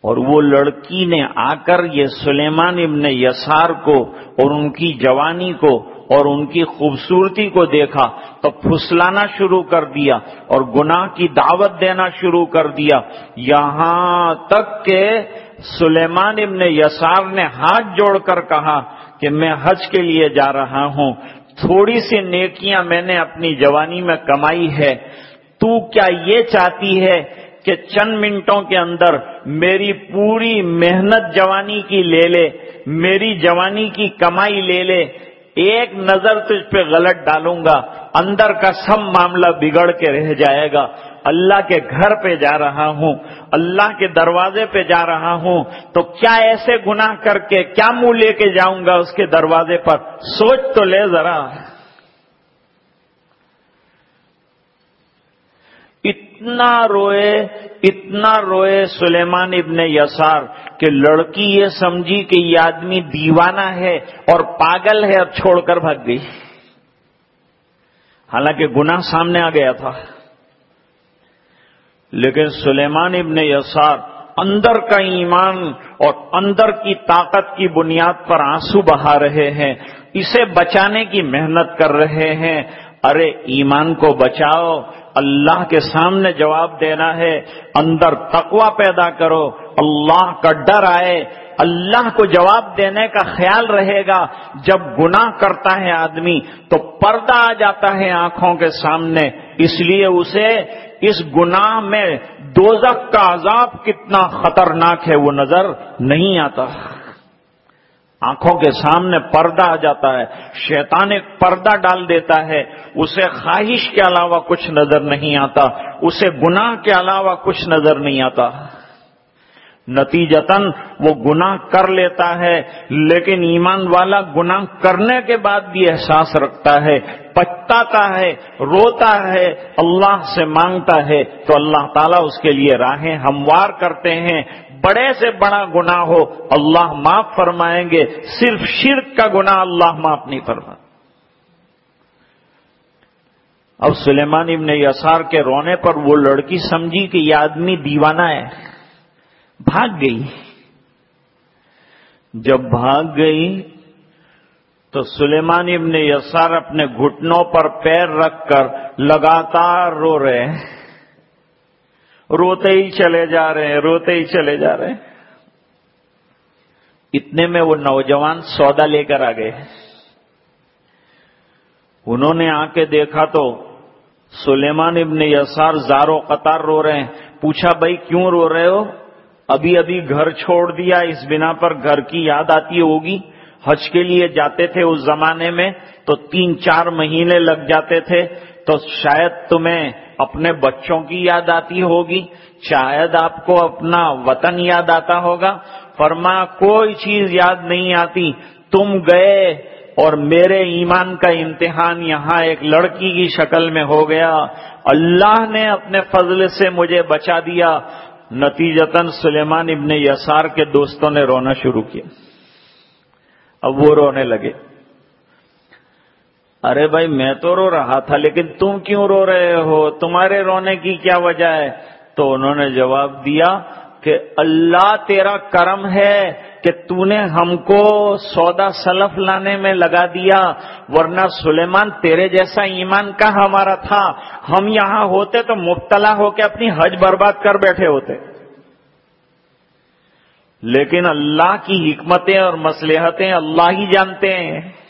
اور وہ لڑکی نے آ کر یہ سلیمان ابن یسار کو اور ان کی جوانی کو اور ان کی خوبصورتی کو دیکھا تو پھسلانا شروع کر دیا اور گناہ کی دعوت دینا شروع کر دیا۔ یہاں تک کہ سلیمان ابن یسار نے ہاتھ جوڑ کر کہا کہ میں حج کے لیے جا رہا ہوں۔ تھوڑی سی نیکیاں میں نے اپنی جوانی میں کمائی ہے۔ تو کیا یہ چاہتی ہے کہ چند منٹوں کے اندر میری پوری محنت جوانی کی لے لے، میری جوانی کی کمائی لے لے، ایک نظر تجھ پہ غلط ڈالوں گا، اندر کا سب معاملہ بگڑ کے رہ جائے گا۔ اللہ کے گھر پہ جا رہا ہوں، اللہ کے دروازے پہ جا رہا ہوں، تو کیا ایسے گناہ کر کے کیا منہ لے کے جاؤں گا اس کے دروازے پر؟ سوچ تو لے ذرا۔ اتنا روئے اتنا روئے سلیمان ابن یسار کہ لڑکی یہ سمجھی کہ یہ آدمی دیوانہ ہے اور پاگل ہے اور چھوڑ کر بھاگ گئی۔ حالانکہ گناہ سامنے آ گیا تھا۔ لیکن سلیمان ابن یسار اندر کا ایمان اور اندر کی طاقت کی بنیاد پر آنسو بہا رہے ہیں، اسے بچانے کی محنت کر رہے ہیں۔ ارے، ایمان کو بچاؤ، اللہ کے سامنے جواب دینا ہے۔ اندر تقوی پیدا کرو، اللہ کا ڈر آئے۔ اللہ کو جواب دینے کا خیال رہے گا۔ جب گناہ کرتا ہے آدمی، تو پردہ آ جاتا ہے آنکھوں کے سامنے۔ اس لیے اسے اس گناہ میں دوزک کا عذاب کتنا خطرناک ہے وہ نظر نہیں آتا۔ آنکھوں کے سامنے پردہ آ جاتا ہے، شیطان ایک پردہ ڈال دیتا ہے، اسے خواہش کے علاوہ کچھ نظر نہیں آتا، اسے گناہ کے علاوہ کچھ نظر نہیں آتا۔ نتیجتاً وہ گناہ کر لیتا ہے، لیکن ایمان والا گناہ کرنے کے بعد بھی احساس رکھتا ہے، پچھتاتا ہے، روتا ہے، اللہ سے مانگتا ہے۔ تو اللہ تعالیٰ اس کے لیے راہیں ہموار کرتے ہیں۔ بڑے سے بڑا گناہ ہو، اللہ معاف فرمائیں گے۔ صرف شرک کا گناہ اللہ معاف نہیں فرما اب سلیمان ابن یسار کے رونے پر وہ لڑکی سمجھی کہ یہ آدمی دیوانہ ہے۔ بھاگ گئی۔ جب بھاگ گئی تو سلیمان ابن یسار اپنے گھٹنوں پر پیر رکھ کر لگاتار رو رہے ہیں۔ روتے ہی چلے جا رہے ہیں، روتے ہی چلے جا رہے ہیں۔ اتنے میں وہ نوجوان سودا لے کر آ گئے۔ انہوں نے آ کے دیکھا تو سلیمان ابن یسار زارو قطار رو رہے ہیں۔ پوچھا، بھائی کیوں رو رہے ہو؟ ابھی ابھی گھر چھوڑ دیا، اس بنا پر گھر کی یاد آتی ہوگی۔ حج کے لیے جاتے تھے اس زمانے میں، تو تین چار مہینے لگ جاتے تھے۔ تو شاید تمہیں اپنے بچوں کی یاد آتی ہوگی، شاید آپ کو اپنا وطن یاد آتا ہوگا۔ فرما، کوئی چیز یاد نہیں آتی۔ تم گئے اور میرے ایمان کا امتحان یہاں ایک لڑکی کی شکل میں ہو گیا۔ اللہ نے اپنے فضل سے مجھے بچا دیا۔ نتیجتاً سلیمان ابن یسار کے دوستوں نے رونا شروع کیا۔ اب وہ رونے لگے۔ ارے بھائی، میں تو رو رہا تھا، لیکن تم کیوں رو رہے ہو؟ تمہارے رونے کی کیا وجہ ہے؟ تو انہوں نے جواب دیا کہ اللہ تیرا کرم ہے کہ تو نے ہم کو سودا سلف لانے میں لگا دیا، ورنہ سلیمان تیرے جیسا ایمان کا ہمارا تھا؟ ہم یہاں ہوتے تو مبتلا ہو کے اپنی حج برباد کر بیٹھے ہوتے۔ لیکن اللہ کی حکمتیں اور مسلحتیں اللہ ہی جانتے ہیں۔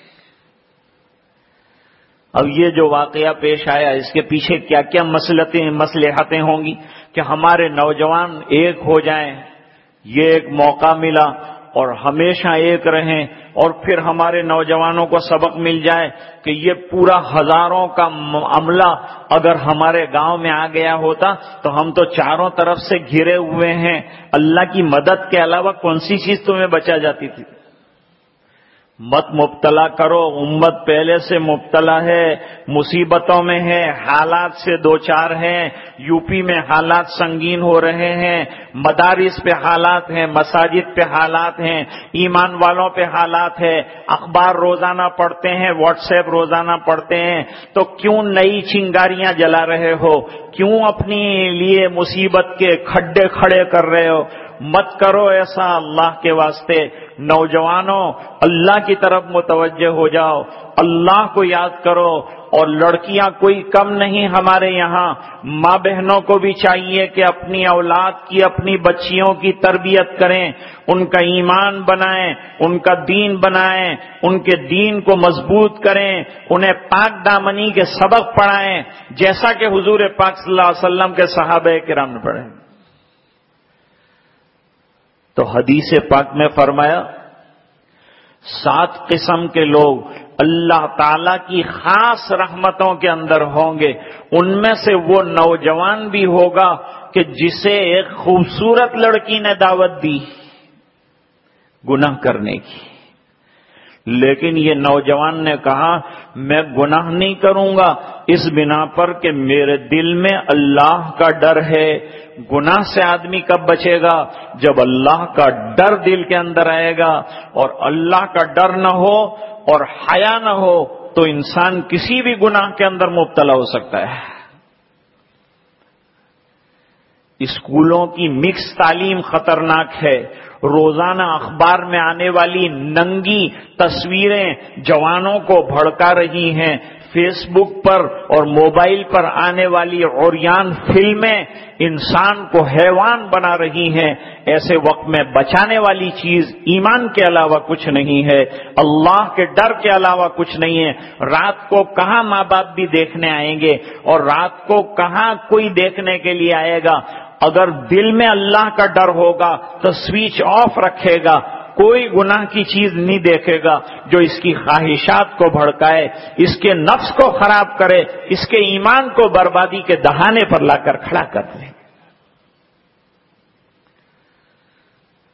اب یہ جو واقعہ پیش آیا، اس کے پیچھے کیا کیا مسلطیں مسلحتیں ہوں گی کہ ہمارے نوجوان ایک ہو جائیں، یہ ایک موقع ملا اور ہمیشہ ایک رہیں اور پھر ہمارے نوجوانوں کو سبق مل جائے کہ یہ پورا ہزاروں کا عملہ اگر ہمارے گاؤں میں آ گیا ہوتا تو ہم تو چاروں طرف سے گھرے ہوئے ہیں۔ اللہ کی مدد کے علاوہ کون سی چیز تمہیں بچا جاتی تھی؟ مت مبتلا کرو، امت پہلے سے مبتلا ہے، مصیبتوں میں ہے، حالات سے دو چار ہیں یو پی میں حالات سنگین ہو رہے ہیں، مدارس پہ حالات ہیں، مساجد پہ حالات ہیں، ایمان والوں پہ حالات ہے اخبار روزانہ پڑھتے ہیں واٹس ایپ روزانہ پڑھتے ہیں، تو کیوں نئی چنگاریاں جلا رہے ہو؟ کیوں اپنی لیے مصیبت کے کھڈے کھڑے کر رہے ہو؟ مت کرو ایسا اللہ کے واسطے۔ نوجوانوں، اللہ کی طرف متوجہ ہو جاؤ۔ اللہ کو یاد کرو۔ اور لڑکیاں کوئی کم نہیں ہمارے یہاں۔ ماں بہنوں کو بھی چاہیے کہ اپنی اولاد کی، اپنی بچیوں کی تربیت کریں۔ ان کا ایمان بنائیں، ان کا دین بنائیں۔ ان کے دین کو مضبوط کریں۔ انہیں پاک دامنی کے سبق پڑھائیں۔ جیسا کہ حضور پاک صلی اللہ علیہ وسلم کے صحابہ کرام نے پڑھیں تو حدیث پاک میں فرمایا، سات قسم کے لوگ اللہ تعالی کی خاص رحمتوں کے اندر ہوں گے۔ ان میں سے وہ نوجوان بھی ہوگا کہ جسے ایک خوبصورت لڑکی نے دعوت دی، گناہ کرنے کی۔ لیکن یہ نوجوان نے کہا، میں گناہ نہیں کروں گا، اس بنا پر کہ میرے دل میں اللہ کا ڈر ہے۔ گناہ سے آدمی کب بچے گا؟ جب اللہ کا ڈر دل کے اندر آئے گا اور اللہ کا ڈر نہ ہو اور حیا نہ ہو تو انسان کسی بھی گناہ کے اندر مبتلا ہو سکتا ہے۔ اسکولوں کی مکس تعلیم خطرناک ہے۔ روزانہ اخبار میں آنے والی ننگی تصویریں جوانوں کو بھڑکا رہی ہیں۔ فیس بک پر اور موبائل پر آنے والی اوریان فلمیں انسان کو حیوان بنا رہی ہیں۔ ایسے وقت میں بچانے والی چیز ایمان کے علاوہ کچھ نہیں ہے۔ اللہ کے ڈر کے علاوہ کچھ نہیں ہے۔ رات کو کہاں ماں باپ بھی دیکھنے آئیں گے اور رات کو کہاں کوئی دیکھنے کے لیے آئے گا؟ اگر دل میں اللہ کا ڈر ہوگا تو سوئچ آف رکھے گا۔ کوئی گناہ کی چیز نہیں دیکھے گا جو اس کی خواہشات کو بھڑکائے، اس کے نفس کو خراب کرے، اس کے ایمان کو بربادی کے دہانے پر لا کر کھڑا کر دے۔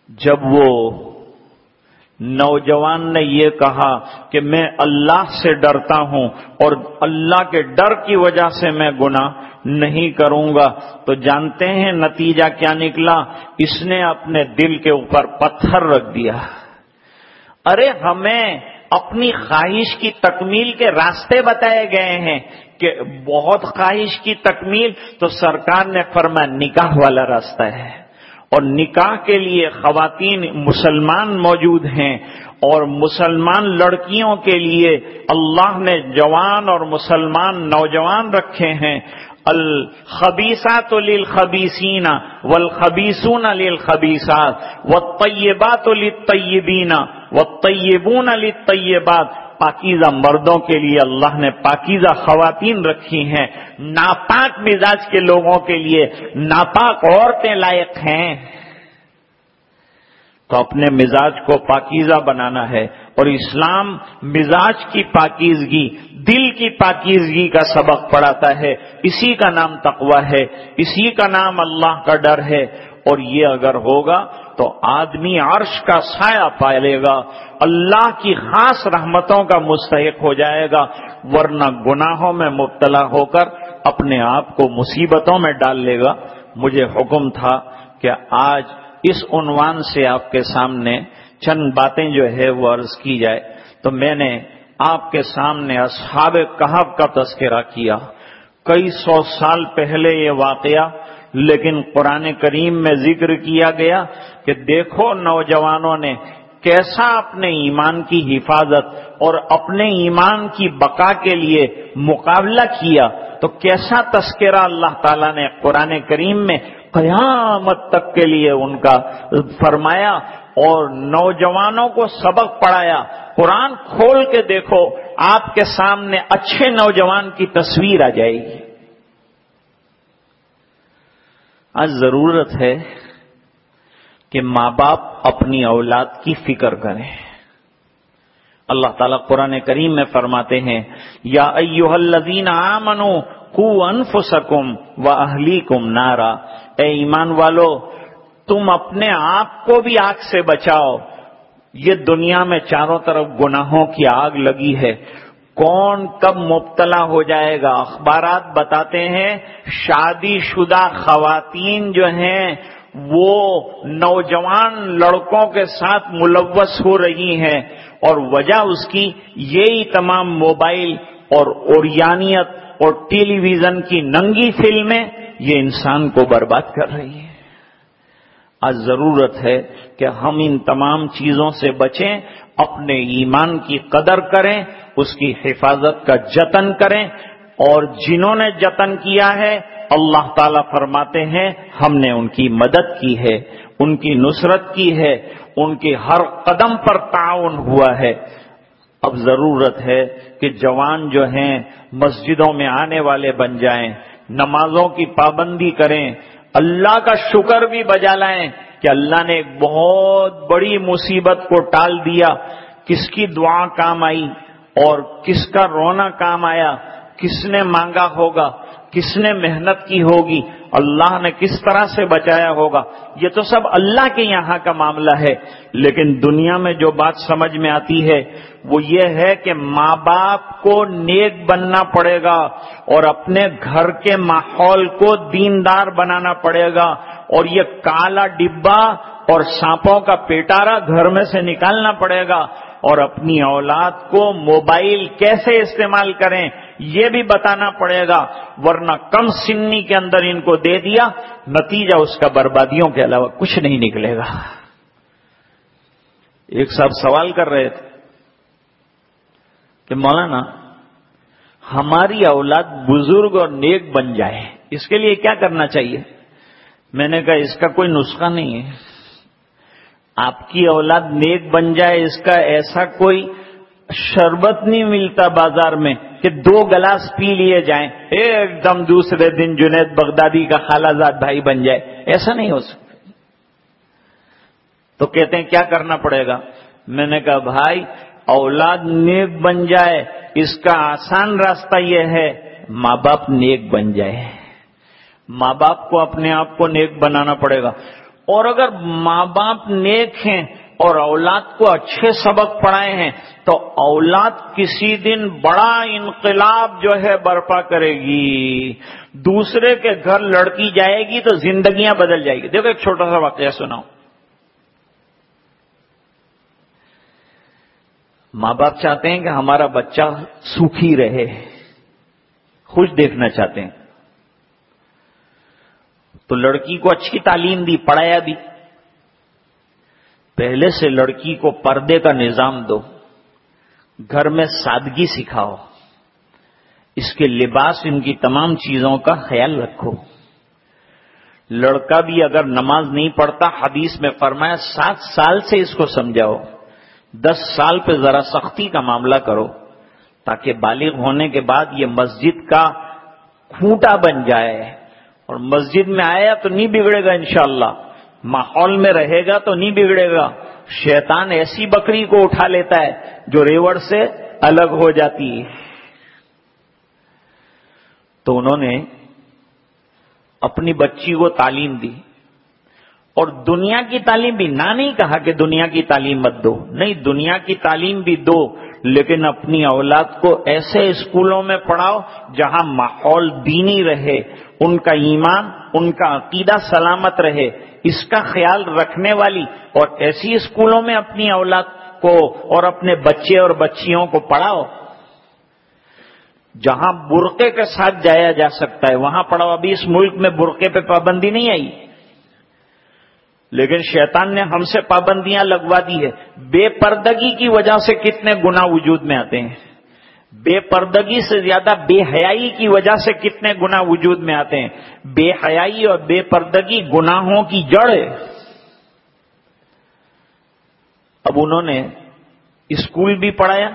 جب وہ نوجوان نے یہ کہا کہ میں اللہ سے ڈرتا ہوں اور اللہ کے ڈر کی وجہ سے میں گناہ نہیں کروں گا۔ تو جانتے ہیں نتیجہ کیا نکلا؟ اس نے اپنے دل کے اوپر پتھر رکھ دیا۔ ارے ہمیں اپنی خواہش کی تکمیل کے راستے بتائے گئے ہیں کہ بہت خواہش کی تکمیل، تو سرکار نے فرمایا نکاح والا راستہ ہے۔ اور نکاح کے لیے خواتین مسلمان موجود ہیں اور مسلمان لڑکیوں کے لیے اللہ نے جوان اور مسلمان نوجوان رکھے ہیں۔ الخبیسات للخبیسین والخبیسون للخبیسات والطیبات للطیبین والطیبون للطیبات پاکیزہ مردوں کے لیے اللہ نے پاکیزہ خواتین رکھی ہیں۔ ناپاک مزاج کے لوگوں کے لیے ناپاک عورتیں لائق ہیں۔ تو اپنے مزاج کو پاکیزہ بنانا ہے اور اسلام مزاج کی پاکیزگی، دل کی پاکیزگی کا سبق پڑھاتا ہے۔ اسی کا نام تقوی ہے۔ اسی کا نام اللہ کا ڈر ہے۔ اور یہ اگر ہوگا تو آدمی عرش کا سایہ پائے گا۔ اللہ کی خاص رحمتوں کا مستحق ہو جائے گا۔ ورنہ گناہوں میں مبتلا ہو کر اپنے آپ کو مصیبتوں میں ڈال لے گا۔ مجھے حکم تھا کہ آج اس عنوان سے آپ کے سامنے چند باتیں جو ہے وہ عرض کی جائے۔ تو میں نے آپ کے سامنے اصحاب کہب کا تذکرہ کیا۔ کئی سو سال پہلے یہ واقعہ لیکن قرآن کریم میں ذکر کیا گیا کہ دیکھو نوجوانوں نے کیسا اپنے ایمان کی حفاظت اور اپنے ایمان کی بقا کے لیے مقابلہ کیا تو کیسا تذکرہ اللہ تعالیٰ نے قرآن کریم میں قیامت تک کے لیے ان کا فرمایا اور نوجوانوں کو سبق پڑھایا قرآن کھول کے دیکھو آپ کے سامنے اچھے نوجوان کی تصویر آ جائے گی آج ضرورت ہے کہ ماں باپ اپنی اولاد کی فکر کریں۔ اللہ تعالیٰ قرآن کریم میں فرماتے ہیں، یا ایوہ الذین آمنو کو انفسکم و اہلیکم نارا۔ اے ایمان والو، تم اپنے آپ کو بھی آگ سے بچاؤ۔ یہ دنیا میں چاروں طرف گناہوں کی آگ لگی ہے۔ کون کب مبتلا ہو جائے گا؟ اخبارات بتاتے ہیں شادی شدہ خواتین جو ہیں وہ نوجوان لڑکوں کے ساتھ ملوث ہو رہی ہیں اور وجہ اس کی یہی تمام موبائل اور اوریانیت اور ٹیلی ویژن کی ننگی فلمیں یہ انسان کو برباد کر رہی ہیں۔ آج ضرورت ہے کہ ہم ان تمام چیزوں سے بچیں، اپنے ایمان کی قدر کریں، اس کی حفاظت کا جتن کریں۔ اور جنہوں نے جتن کیا ہے، اللہ تعالی فرماتے ہیں، ہم نے ان کی مدد کی ہے، ان کی نصرت کی ہے، ان کے ہر قدم پر تعاون ہوا ہے۔ اب ضرورت ہے کہ جوان جو ہیں، مسجدوں میں آنے والے بن جائیں، نمازوں کی پابندی کریں اللہ کا شکر بھی بجا لائیں کہ اللہ نے ایک بہت بڑی مصیبت کو ٹال دیا، کس کی دعا کام آئی اور کس کا رونا کام آیا، کس نے مانگا ہوگا، کس نے محنت کی ہوگی، اللہ نے کس طرح سے بچایا ہوگا۔ یہ تو سب اللہ کے یہاں کا معاملہ ہے، لیکن دنیا میں جو بات سمجھ میں آتی ہے وہ یہ ہے کہ ماں باپ کو نیک بننا پڑے گا اور اپنے گھر کے ماحول کو دیندار بنانا پڑے گا اور یہ کالا ڈبا اور سانپوں کا پیٹارا گھر میں سے نکالنا پڑے گا اور اپنی اولاد کو موبائل کیسے استعمال کریں یہ بھی بتانا پڑے گا ورنہ کم سنی کے اندر ان کو دے دیا، نتیجہ اس کا بربادیوں کے علاوہ کچھ نہیں نکلے گا۔ ایک صاحب سوال کر رہے تھے۔ کہ مولانا، ہماری اولاد بزرگ اور نیک بن جائے، اس کے لیے کیا کرنا چاہیے؟ میں نے کہا، اس کا کوئی نسخہ نہیں ہے۔ آپ کی اولاد نیک بن جائے، اس کا ایسا کوئی شربت نہیں ملتا بازار میں کہ دو گلاس پی لیے جائیں۔ ایک دم دوسرے دن جنید بغدادی کا خالہ زاد بھائی بن جائے۔ ایسا نہیں ہو سکتا۔ تو کہتے ہیں، کیا کرنا پڑے گا؟ میں نے کہا، بھائی اولاد نیک بن جائے، اس کا آسان راستہ یہ ہے، ماں باپ نیک بن جائے۔ ماں باپ کو اپنے آپ کو نیک بنانا پڑے گا۔ اور اگر ماں باپ نیک ہیں اور اولاد کو اچھے سبق پڑھائے ہیں، تو اولاد کسی دن بڑا انقلاب جو ہے برپا کرے گی۔ دوسرے کے گھر لڑکی جائے گی تو زندگیاں بدل جائے گی۔ دیکھو ایک چھوٹا سا واقعہ سناؤ ماں باپ چاہتے ہیں کہ ہمارا بچہ سوکھی رہے، خوش دیکھنا چاہتے ہیں۔ تو لڑکی کو اچھی تعلیم دی، پڑھایا بھی پہلے سے لڑکی کو پردے کا نظام دو، گھر میں سادگی سکھاؤ۔ اس کے لباس، ان کی تمام چیزوں کا خیال رکھو۔ لڑکا بھی اگر نماز نہیں پڑھتا، حدیث میں فرمایا، سات سال سے اس کو سمجھاؤ۔ دس سال پہ ذرا سختی کا معاملہ کرو تاکہ بالغ ہونے کے بعد یہ مسجد کا کھوٹا بن جائے اور مسجد میں آیا تو نہیں بگڑے گا انشاءاللہ۔ ماحول میں رہے گا تو نہیں بگڑے گا۔ شیطان ایسی بکری کو اٹھا لیتا ہے جو ریوڑ سے الگ ہو جاتی ہے۔ تو انہوں نے اپنی بچی کو تعلیم دی۔ اور دنیا کی تعلیم بھی نہ نہیں کہا کہ دنیا کی تعلیم مت دو۔ نہیں، دنیا کی تعلیم بھی دو، لیکن اپنی اولاد کو ایسے اسکولوں میں پڑھاؤ جہاں ماحول دینی رہے، ان کا ایمان، ان کا عقیدہ سلامت رہے، اس کا خیال رکھنے والی اور ایسی اسکولوں میں اپنی اولاد کو اور اپنے بچے اور بچیوں کو پڑھاؤ جہاں برقے کے ساتھ جایا جا سکتا ہے۔ وہاں پڑھاؤ، ابھی اس ملک میں برقے پہ پابندی نہیں آئی۔ لیکن شیطان نے ہم سے پابندیاں لگوا دی ہے بے پردگی کی وجہ سے کتنے گنا وجود میں آتے ہیں۔ بے پردگی سے زیادہ بے حیائی کی وجہ سے کتنے گنا وجود میں آتے ہیں۔ بے حیائی اور بے پردگی گناہوں کی جڑ ہے۔ اب انہوں نے اسکول بھی پڑھایا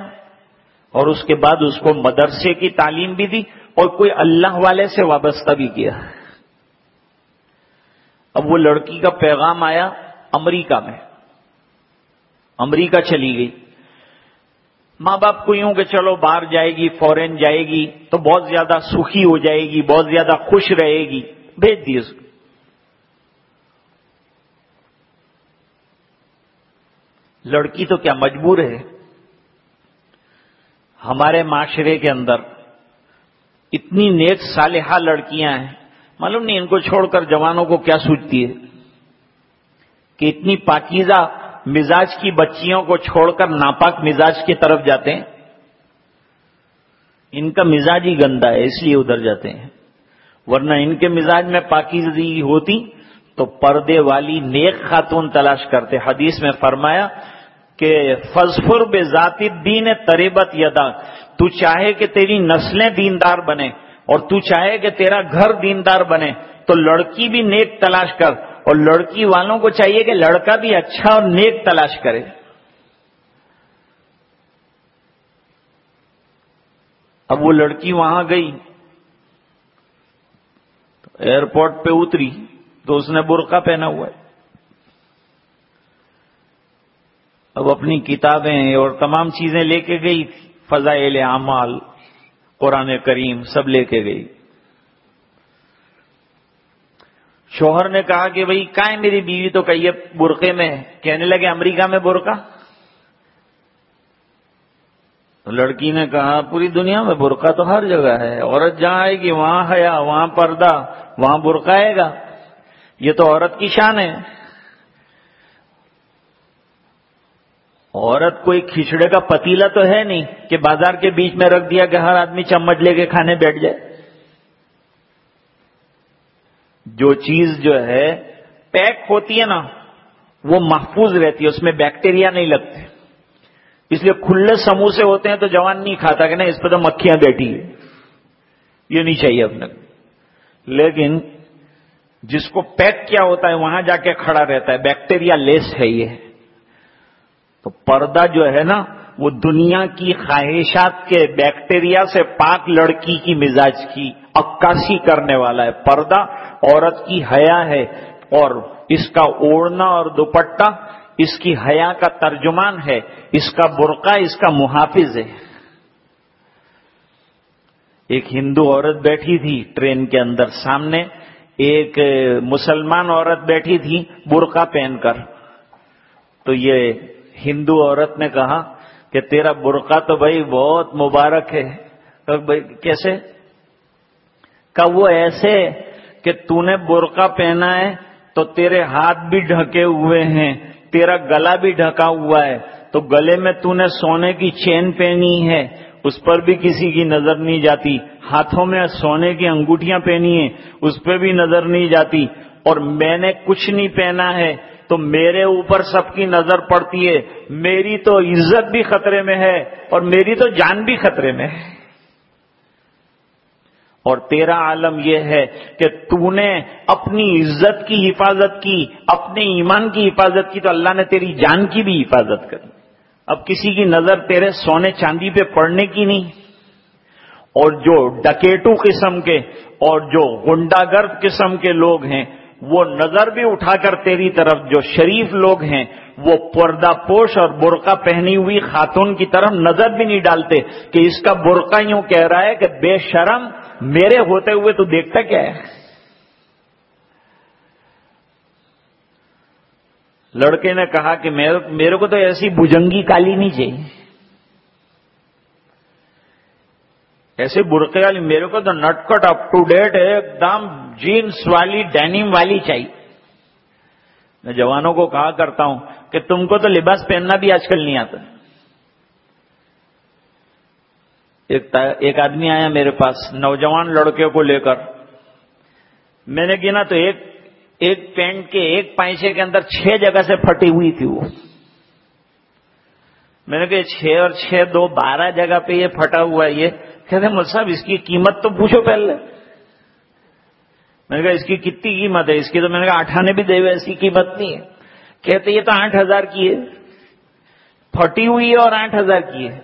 اور اس کے بعد اس کو مدرسے کی تعلیم بھی دی اور کوئی اللہ والے سے وابستہ بھی کیا۔ اب وہ لڑکی کا پیغام آیا امریکہ میں۔ امریکہ چلی گئی۔ ماں باپ کو یوں کہ چلو باہر جائے گی، فورن جائے گی، تو بہت زیادہ سکھی ہو جائے گی، بہت زیادہ خوش رہے گی۔ بھیج دی اس کو۔ لڑکی تو کیا مجبور ہے؟ ہمارے معاشرے کے اندر اتنی نیک صالحہ لڑکیاں ہیں۔ معلوم نہیں ان کو چھوڑ کر جوانوں کو کیا سوچتی ہے کہ اتنی پاکیزہ مزاج کی بچیوں کو چھوڑ کر ناپاک مزاج کی طرف جاتے ہیں؟ ان کا مزاج ہی گندا ہے، اس لیے ادھر جاتے ہیں۔ ورنہ ان کے مزاج میں پاکیزگی ہوتی تو پردے والی نیک خاتون تلاش کرتے۔ حدیث میں فرمایا کہ فضفر بے ذاتی دین تریبت یدا، تو چاہے کہ تیری نسلیں دیندار بنے اور تو چاہے کہ تیرا گھر دیندار بنے، تو لڑکی بھی نیک تلاش کر، اور لڑکی والوں کو چاہیے کہ لڑکا بھی اچھا اور نیک تلاش کرے۔ اب وہ لڑکی وہاں گئی، ایئرپورٹ پہ اتری، تو اس نے برقع پہنا ہوا ہے۔ اب اپنی کتابیں اور تمام چیزیں لے کے گئی، فضائل اعمال۔ قرآن کریم سب لے کے گئی۔ شوہر نے کہا کہ بھائی، کہاں میری بیوی؟ تو کہیے برقے میں کہنے لگے، امریکہ میں برقع لڑکی نے کہا، پوری دنیا میں برقع تو ہر جگہ ہے۔ عورت جہاں آئے گی، وہاں حیا، وہاں پردہ، وہاں برقع آئے گا۔ یہ تو عورت کی شان ہے۔ عورت کوئی کھچڑے کا پتیلا تو ہے نہیں کہ بازار کے بیچ میں رکھ دیا کہ ہر آدمی چمچ لے کے کھانے بیٹھ جائے۔ جو چیز جو ہے پیک ہوتی ہے نا، وہ محفوظ رہتی ہے، اس میں بیکٹیریا نہیں لگتے۔ اس لیے کھلے سموسے ہوتے ہیں تو جوان نہیں کھاتا کہ نا اس پہ تو مکھیاں بیٹھی ہے یہ نہیں چاہیے اپنے لیکن جس کو پیک کیا ہوتا ہے، وہاں جا کے کھڑا رہتا ہے۔ بیکٹیریا لیس ہے یہ۔ تو پردہ جو ہے نا، وہ دنیا کی خواہشات کے بیکٹیریا سے پاک لڑکی کی مزاج کی عکاسی کرنے والا ہے۔ پردہ عورت کی حیا ہے اور اس کا اوڑھنا اور دوپٹہ اس کی حیا کا ترجمان ہے، اس کا برقع، اس کا محافظ ہے۔ ایک ہندو عورت بیٹھی تھی ٹرین کے اندر سامنے، ایک مسلمان عورت بیٹھی تھی برقع پہن کر۔ تو یہ ہندو عورت نے کہا کہ تیرا برقع تو بھائی بہت مبارک ہے۔ کیسے؟ کہ وہ ایسے کہ تو نے برقع پہنا ہے تو تیرے ہاتھ بھی ڈھکے ہوئے ہیں، تیرا گلا بھی ڈھکا ہوا ہے۔ تو گلے میں تو نے سونے کی چین پہنی ہے، اس پر بھی کسی کی نظر نہیں جاتی۔ ہاتھوں میں سونے کی انگوٹیاں پہنی ہیں، اس پہ بھی نظر نہیں جاتی۔ اور میں نے کچھ نہیں پہنا ہے تو میرے اوپر سب کی نظر پڑتی ہے۔ میری تو عزت بھی خطرے میں ہے اور میری تو جان بھی خطرے میں ہے۔ اور تیرا عالم یہ ہے کہ تو نے اپنی عزت کی حفاظت کی، اپنے ایمان کی حفاظت کی تو اللہ نے تیری جان کی بھی حفاظت کری۔ اب کسی کی نظر تیرے سونے چاندی پہ پڑنے کی نہیں۔ اور جو ڈکیٹو قسم کے اور جو گنڈا گرد قسم کے لوگ ہیں وہ نظر بھی اٹھا کر تیری طرف جو شریف لوگ ہیں، وہ پردہ پوش اور برقع پہنی ہوئی خاتون کی طرف نظر بھی نہیں ڈالتے کہ اس کا برقع یوں کہہ رہا ہے کہ بے شرم میرے ہوتے ہوئے تو دیکھتا کیا ہے؟ لڑکے نے کہا کہ میرے کو تو ایسی بجنگی کالی نہیں چاہیے۔ ایسے برقے والی میرے کو تو نٹ کٹ اپ ٹو ڈیٹ ہے، ایک دم جینس والی، ڈینیم والی چاہیے۔ میں جوانوں کو کہا کرتا ہوں کہ تم کو تو لباس پہننا بھی آج کل نہیں آتا۔ ایک آدمی آیا میرے پاس، نوجوان لڑکے کو لے کر۔ میں نے گنا تو ایک ایک پینٹ کے ایک پائچے کے اندر چھ جگہ سے پھٹی ہوئی تھی وہ۔ میں نے کہا چھ اور چھ دو، بارہ جگہ پہ یہ پھٹا ہوا یہ کہتے مل صاحب، اس کی قیمت تو پوچھو پہلے۔ میں نے کہا، اس کی کتنی قیمت ہے؟ اس کی تو میں نے کہا اٹھانے بھی دے ہوئے اس کی قیمت نہیں ہے۔ کہتے یہ تو آٹھ ہزار کی ہے۔ پھٹی ہوئی ہے اور آٹھ ہزار کی ہے۔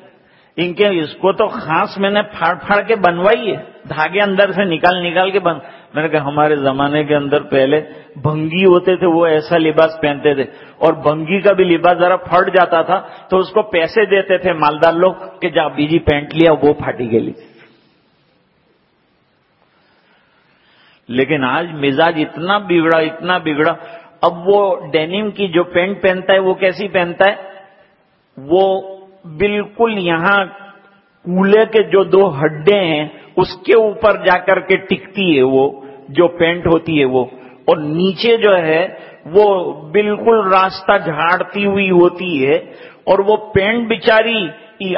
ان کے اس کو تو خاص میں نے پھاڑ پھاڑ کے بنوائی ہے۔ دھاگے اندر سے نکال نکال کے بن میں نے کہا ہمارے زمانے کے اندر پہلے بھنگی ہوتے تھے، وہ ایسا لباس پہنتے تھے۔ اور بھنگی کا بھی لباس ذرا پھٹ جاتا تھا تو اس کو پیسے دیتے تھے مالدار لوگ کہ جا بیجی پینٹ لیا، وہ پھاٹی گئی لیکن آج مزاج اتنا بگڑا اتنا بگڑا۔ اب وہ ڈینیم کی جو پینٹ پہنتا ہے، وہ کیسی پہنتا ہے؟ وہ بالکل یہاں کولے کے جو دو ہڈے ہیں اس کے اوپر جا کر کے ٹکتی ہے وہ، جو پینٹ ہوتی ہے وہ۔ اور نیچے جو ہے، وہ بالکل راستہ جھاڑتی ہوئی ہوتی ہے۔ اور وہ پینٹ بچاری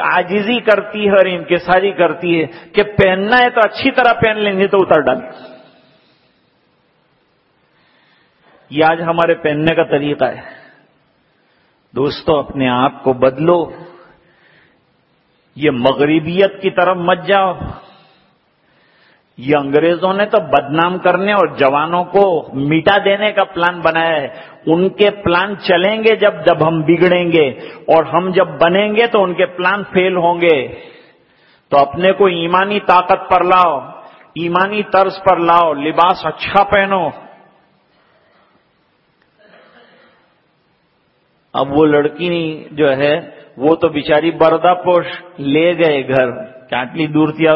آجیزی کرتی ہے اور انکساری کرتی ہے کہ پہننا ہے تو اچھی طرح پہن لیں گے تو اتر ڈال۔ یہ آج ہمارے پہننے کا طریقہ ہے۔ دوستو، اپنے آپ کو بدلو۔ یہ مغربیت کی طرف مت جاؤ۔ یہ انگریزوں نے تو بدنام کرنے اور جوانوں کو میٹا دینے کا پلان بنایا ہے۔ ان کے پلان چلیں گے جب جب ہم بگڑیں گے اور ہم جب بنیں گے تو ان کے پلان فیل ہوں گے۔ تو اپنے کو ایمانی طاقت پر لاؤ، ایمانی طرز پر لاؤ، لباس اچھا پہنو۔ اب وہ لڑکی جو ہے، وہ تو بیچاری بردا پوش لے گئے گھر کاٹلی دور تھی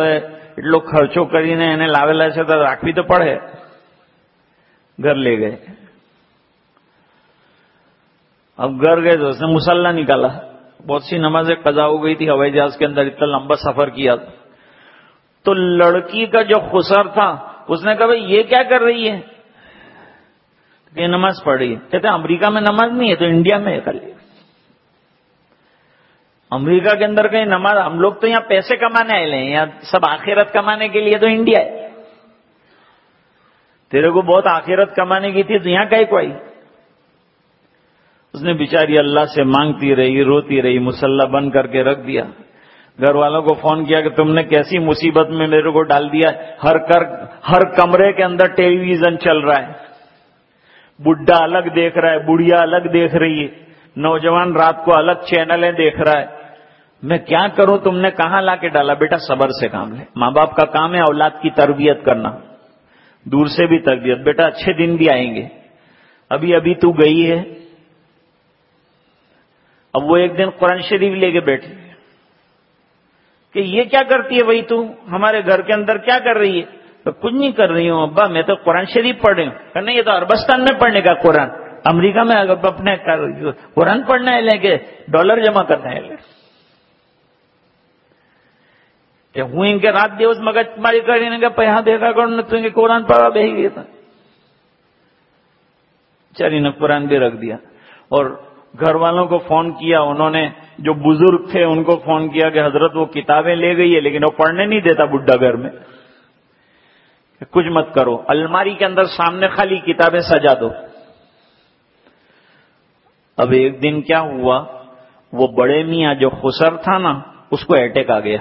એટલો ખર્ચો કરીને એને લાવેલા છે તો રાખવી તો પડે گھر لے گئے اب گھر گئے تو اس نے مسلح نکالا بہت سی نمازیں قضا ہو گئی تھی ہوائی جہاز کے اندر اتنا لمبا سفر کیا تو لڑکی کا جو خسر تھا اس نے کہا بھائی یہ کیا کر رہی ہے کہ نماز پڑھ رہی ہے کہتے امریکہ میں نماز نہیں ہے تو انڈیا میں ہے کل امریکہ کے اندر کہیں نماز، ہم لوگ تو یہاں پیسے کمانے آئے لیں، یہاں سب آخرت کمانے کے لیے تو انڈیا ہے۔ تیرے کو بہت آخرت کمانے کی تھی، تو یہاں کہیں کو آئی اس نے بیچاری اللہ سے مانگتی رہی، روتی رہی، مسلح بند کر کے رکھ دیا۔ گھر والوں کو فون کیا کہ تم نے کیسی مصیبت میں میرے کو ڈال دیا ہر کر، ہر کمرے کے اندر ٹیلی ویژن چل رہا ہے۔ بڈھا الگ دیکھ رہا ہے، بڑھیا الگ دیکھ رہی ہے۔ نوجوان رات کو الگ چینلیں دیکھ رہا ہے۔ میں کیا کروں؟ تم نے کہاں لا کے ڈالا؟ بیٹا، صبر سے کام لے۔ ماں باپ کا کام ہے اولاد کی تربیت کرنا، دور سے بھی تربیت۔ بیٹا، اچھے دن بھی آئیں گے۔ ابھی ابھی تو گئی ہے۔ اب وہ ایک دن قرآن شریف لے کے بیٹھی کہ یہ کیا کرتی ہے وہی تو؟ ہمارے گھر کے اندر کیا کر رہی ہے؟ کچھ نہیں کر رہی ہوں، ابا، میں تو قرآن شریف پڑھ رہی ہوں۔ نہیں، یہ تو اربستان میں پڑھنے کا قرآن۔ امریکہ میں اپنے قرآن پڑھنا ہے لے کے ڈالر جمع کرنا ہے لے۔ کہ ہوں ان کے رات دیوس مگج ماری کرنے کا پیسہ دیکھا کروں قرآن پڑھا بہ گیا تھا۔ چلی نے قرآن بھی رکھ دیا۔ اور گھر والوں کو فون کیا، انہوں نے جو بزرگ تھے ان کو فون کیا کہ حضرت وہ کتابیں لے گئی ہے لیکن وہ پڑھنے نہیں دیتا بڈھا گھر میں۔ کچھ مت کرو، الماری کے اندر سامنے خالی کتابیں سجا دو۔ اب ایک دن کیا ہوا؟ وہ بڑے میاں جو خسر تھا نا، اس کو اٹیک آ گیا۔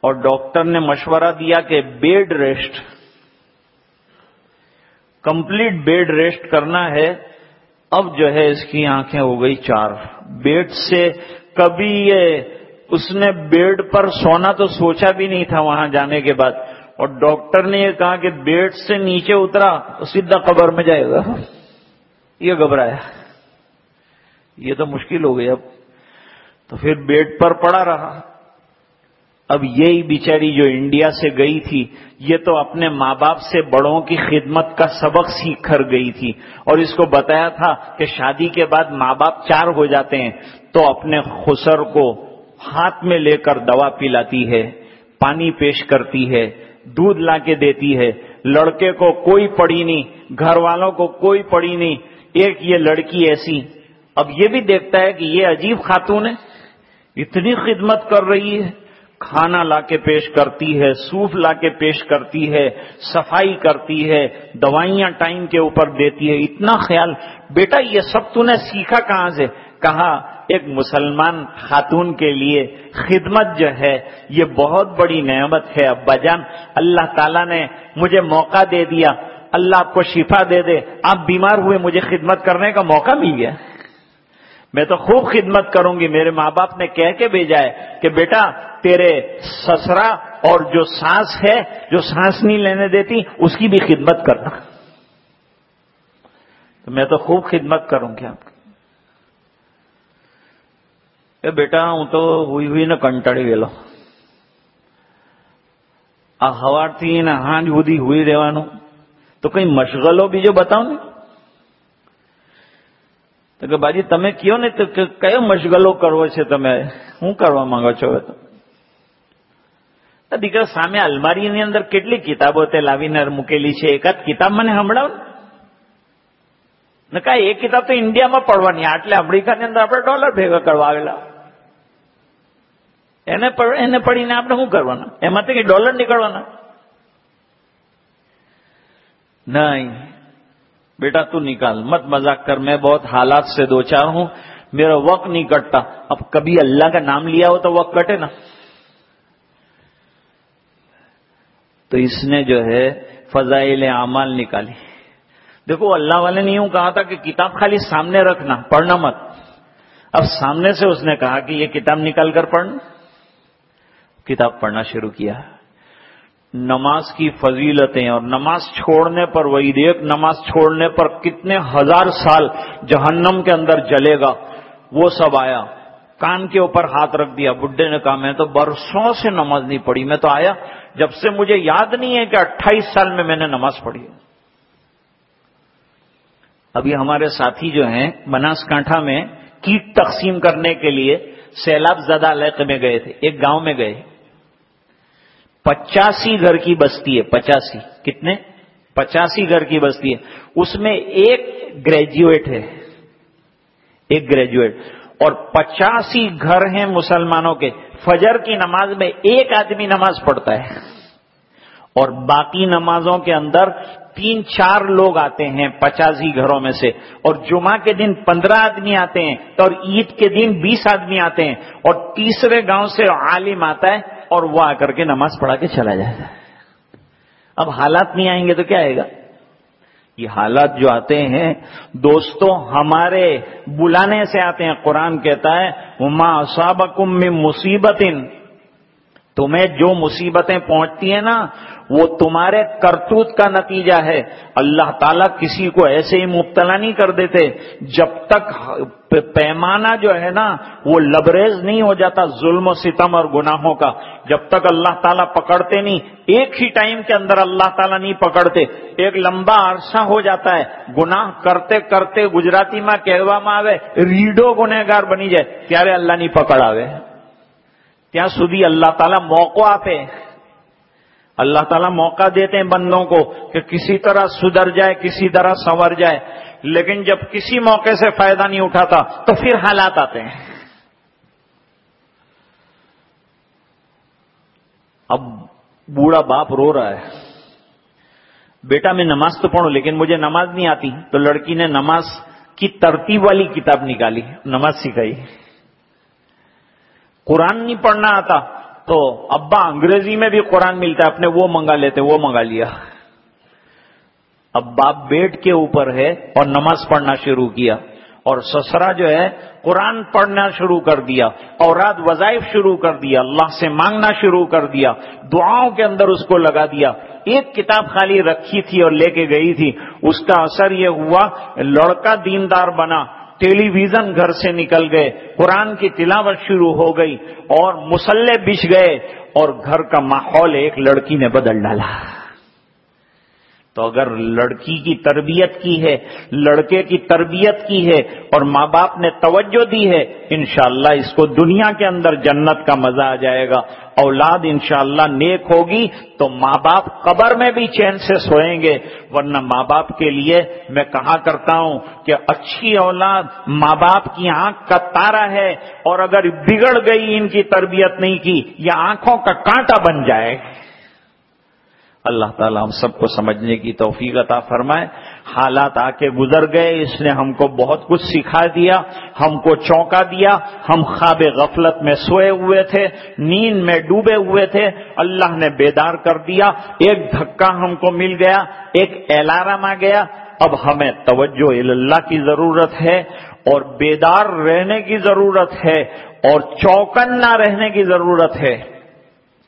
اور ڈاکٹر نے مشورہ دیا کہ bed rest, complete bed rest کرنا ہے۔ اب جو ہے اس کی آنکھیں ہو گئی چار۔ بیڈ سے کبھی یہ اس نے بیڈ پر سونا تو سوچا بھی نہیں تھا وہاں جانے کے بعد۔ اور ڈاکٹر نے یہ کہا کہ بیڈ سے نیچے اترا تو سیدھا قبر میں جائے گا۔ یہ گھبرایا۔ یہ تو مشکل ہو گئی اب۔ تو پھر بیڈ پر پڑا رہا۔ اب یہی بیچاری جو انڈیا سے گئی تھی، یہ تو اپنے ماں باپ سے بڑوں کی خدمت کا سبق سیکھ کر گئی تھی۔ اور اس کو بتایا تھا کہ شادی کے بعد ماں باپ چار ہو جاتے ہیں، تو اپنے خسر کو ہاتھ میں لے کر دوا پلاتی ہے، پانی پیش کرتی ہے، دودھ لا کے دیتی ہے۔ لڑکے کو کوئی پڑی نہیں، گھر والوں کو کوئی پڑی نہیں۔ ایک یہ لڑکی ایسی، اب یہ بھی دیکھتا ہے کہ یہ عجیب خاتون ہے۔ اتنی خدمت کر رہی ہے۔ کھانا لا کے پیش کرتی ہے سوف لا کے پیش کرتی ہے، صفائی کرتی ہے، دوائیاں ٹائم کے اوپر دیتی ہے۔ اتنا خیال، بیٹا یہ سب تو نے سیکھا کہاں سے؟ کہا ایک مسلمان خاتون کے لیے خدمت جو ہے، یہ بہت بڑی نعمت ہے۔ ابا جان، اللہ تعالیٰ نے مجھے موقع دے دیا۔ اللہ آپ کو شفا دے دے۔ آپ بیمار ہوئے مجھے خدمت کرنے کا موقع مل گیا۔ میں تو خوب خدمت کروں گی میرے ماں باپ نے کہہ کے بھیجا ہے کہ بیٹا تیرے سسرا اور جو سانس ہے جو سانس نہیں لینے دیتی اس کی بھی خدمت کرنا تو میں تو خوب خدمت کروں گی آپ کی بیٹا ہوں تو ہوئی ہوئی ને કંટાળી ગયેલો આ હવારથી ને હાંજ સુધી હોઈ રહેવાનું તો કઈ મશગલો બીજો બતાવો ને તો કે, બાજી, તમે કયો ને તો કયો મશગલો કરવો છે તમે? હું કરવા માંગો છો હવે તો? દીકરા સામે અલમારીની અંદર કેટલી કિતાબો તે લાવીને મૂકેલી છે? એકાદ કિતાબ મને સંભળાવ ને. કાંઈ એ કિતાબ તો ઇન્ડિયામાં પડવાની આટલે અમેરિકાની અંદર આપણે ડોલર ભેગા કરવા આવેલા. એને એને પડીને આપણે શું કરવાના? એમાંથી કઈ ડોલર નીકળવાના? નહીં. بیٹا تو نکال، مت مذاق کر، میں بہت حالات سے دو چار ہوں، میرا وقت نہیں کٹتا۔ اب کبھی اللہ کا نام لیا ہو تو وقت کٹے نا۔ تو اس نے جو ہے فضائل اعمال نکالی۔ دیکھو، اللہ والے نے یوں کہا تھا کہ کتاب خالی سامنے رکھنا، پڑھنا مت۔ اب سامنے سے اس نے کہا کہ یہ کتاب نکال کر پڑھنا کتاب پڑھنا شروع کیا۔ نماز کی فضیلتیں اور نماز چھوڑنے پر وہی ایک، نماز چھوڑنے پر کتنے ہزار سال جہنم کے اندر جلے گا، وہ سب آیا۔ کان کے اوپر ہاتھ رکھ دیا، بڈھے نے کہا، میں تو برسوں سے نماز نہیں پڑھی، میں تو آیا۔ جب سے مجھے یاد نہیں ہے کہ اٹھائیس سال میں میں نے نماز پڑھی۔ ابھی ہمارے ساتھی جو ہیں بناس کانٹھا میں کیٹ تقسیم کرنے کے لیے سیلاب زدہ علاقے میں گئے تھے، ایک گاؤں میں گئے۔ پچاسی گھر کی بستی ہے، پچاسی۔ کتنے؟ پچاسی گھر کی بستی ہے۔ اس میں ایک گریجویٹ ہے۔ ایک گریجویٹ اور پچاسی گھر ہیں مسلمانوں کے۔ فجر کی نماز میں ایک آدمی نماز پڑھتا ہے۔ اور باقی نمازوں کے اندر تین چار لوگ آتے ہیں پچاسی گھروں میں سے۔ اور جمعہ کے دن پندرہ آدمی آتے ہیں۔ اور عید کے دن بیس آدمی آتے ہیں۔ اور تیسرے گاؤں سے عالم آتا ہے۔ اور وہ آ کر کے نماز پڑھا کے چلا جائے گا اب حالات نہیں آئیں گے تو کیا آئے گا؟ یہ حالات جو آتے ہیں دوستوں ہمارے بلانے سے آتے ہیں۔ قرآن کہتا ہے صابقم میں مصیبت تمہیں جو مصیبتیں پہنچتی ہیں نا وہ تمہارے کرتوت کا نتیجہ ہے۔ اللہ تعالیٰ کسی کو ایسے ہی مبتلا نہیں کر دیتے۔ جب تک پیمانہ جو ہے نا، وہ لبریز نہیں ہو جاتا ظلم و ستم اور گناہوں کا۔ جب تک اللہ تعالیٰ پکڑتے نہیں، ایک ہی ٹائم کے اندر اللہ تعالیٰ نہیں پکڑتے۔ ایک لمبا عرصہ ہو جاتا ہے۔ گناہ کرتے کرتے گجراتی ماں کہوا ماں آوے، ریڈو گنہگار بنی جائے۔ پیارے اللہ نہیں پکڑ آوے کیا اللہ تعالیٰ موقع آپ اللہ تعالیٰ موقع دیتے ہیں بندوں کو کہ کسی طرح سدھر جائے، کسی طرح سنور جائے۔ لیکن جب کسی موقع سے فائدہ نہیں اٹھاتا، تو پھر حالات آتے ہیں۔ اب بوڑھا باپ رو رہا ہے۔ بیٹا میں نماز تو پڑھوں، لیکن مجھے نماز نہیں آتی۔ تو لڑکی نے نماز کی ترتیب والی کتاب نکالی، نماز سکھائی۔ قرآن نہیں پڑھنا آتا۔ تو ابا انگریزی میں بھی قرآن ملتا ہے، اپنے وہ منگا لیتے، وہ منگا لیا۔ اب باپ بیٹ کے اوپر ہے اور نماز پڑھنا شروع کیا۔ اور سسرا جو ہے، قرآن پڑھنا شروع کر دیا اور رات وظائف شروع کر دیا، اللہ سے مانگنا شروع کر دیا، دعاؤں کے اندر اس کو لگا دیا۔ ایک کتاب خالی رکھی تھی اور لے کے گئی تھی۔ اس کا اثر یہ ہوا، لڑکا دیندار بنا۔ ٹیلی ویژن گھر سے نکل گئے، قرآن کی تلاوت شروع ہو گئی اور مسلح بچھ گئے اور گھر کا ماحول ایک لڑکی نے بدل ڈالا۔ تو اگر لڑکی کی تربیت کی ہے، لڑکے کی تربیت کی ہے اور ماں باپ نے توجہ دی ہے، انشاءاللہ اس کو دنیا کے اندر جنت کا مزہ آ جائے گا۔ اولاد انشاءاللہ نیک ہوگی تو ماں باپ قبر میں بھی چین سے سوئیں گے۔ ورنہ ماں باپ کے لیے میں کہا کرتا ہوں کہ اچھی اولاد ماں باپ کی آنکھ کا تارا ہے اور اگر بگڑ گئی ان کی تربیت نہیں کی یا آنکھوں کا کانٹا بن جائے۔ اللہ تعالیٰ ہم سب کو سمجھنے کی توفیق عطا فرمائے۔ حالات آ کے گزر گئے، اس نے ہم کو بہت کچھ سکھا دیا، ہم کو چونکا دیا۔ ہم خواب غفلت میں سوئے ہوئے تھے، نیند میں ڈوبے ہوئے تھے۔ اللہ نے بیدار کر دیا، ایک دھکا ہم کو مل گیا، ایک الارم آ گیا۔ اب ہمیں توجہ اللہ کی ضرورت ہے اور بیدار رہنے کی ضرورت ہے اور چوکن نہ رہنے کی ضرورت ہے۔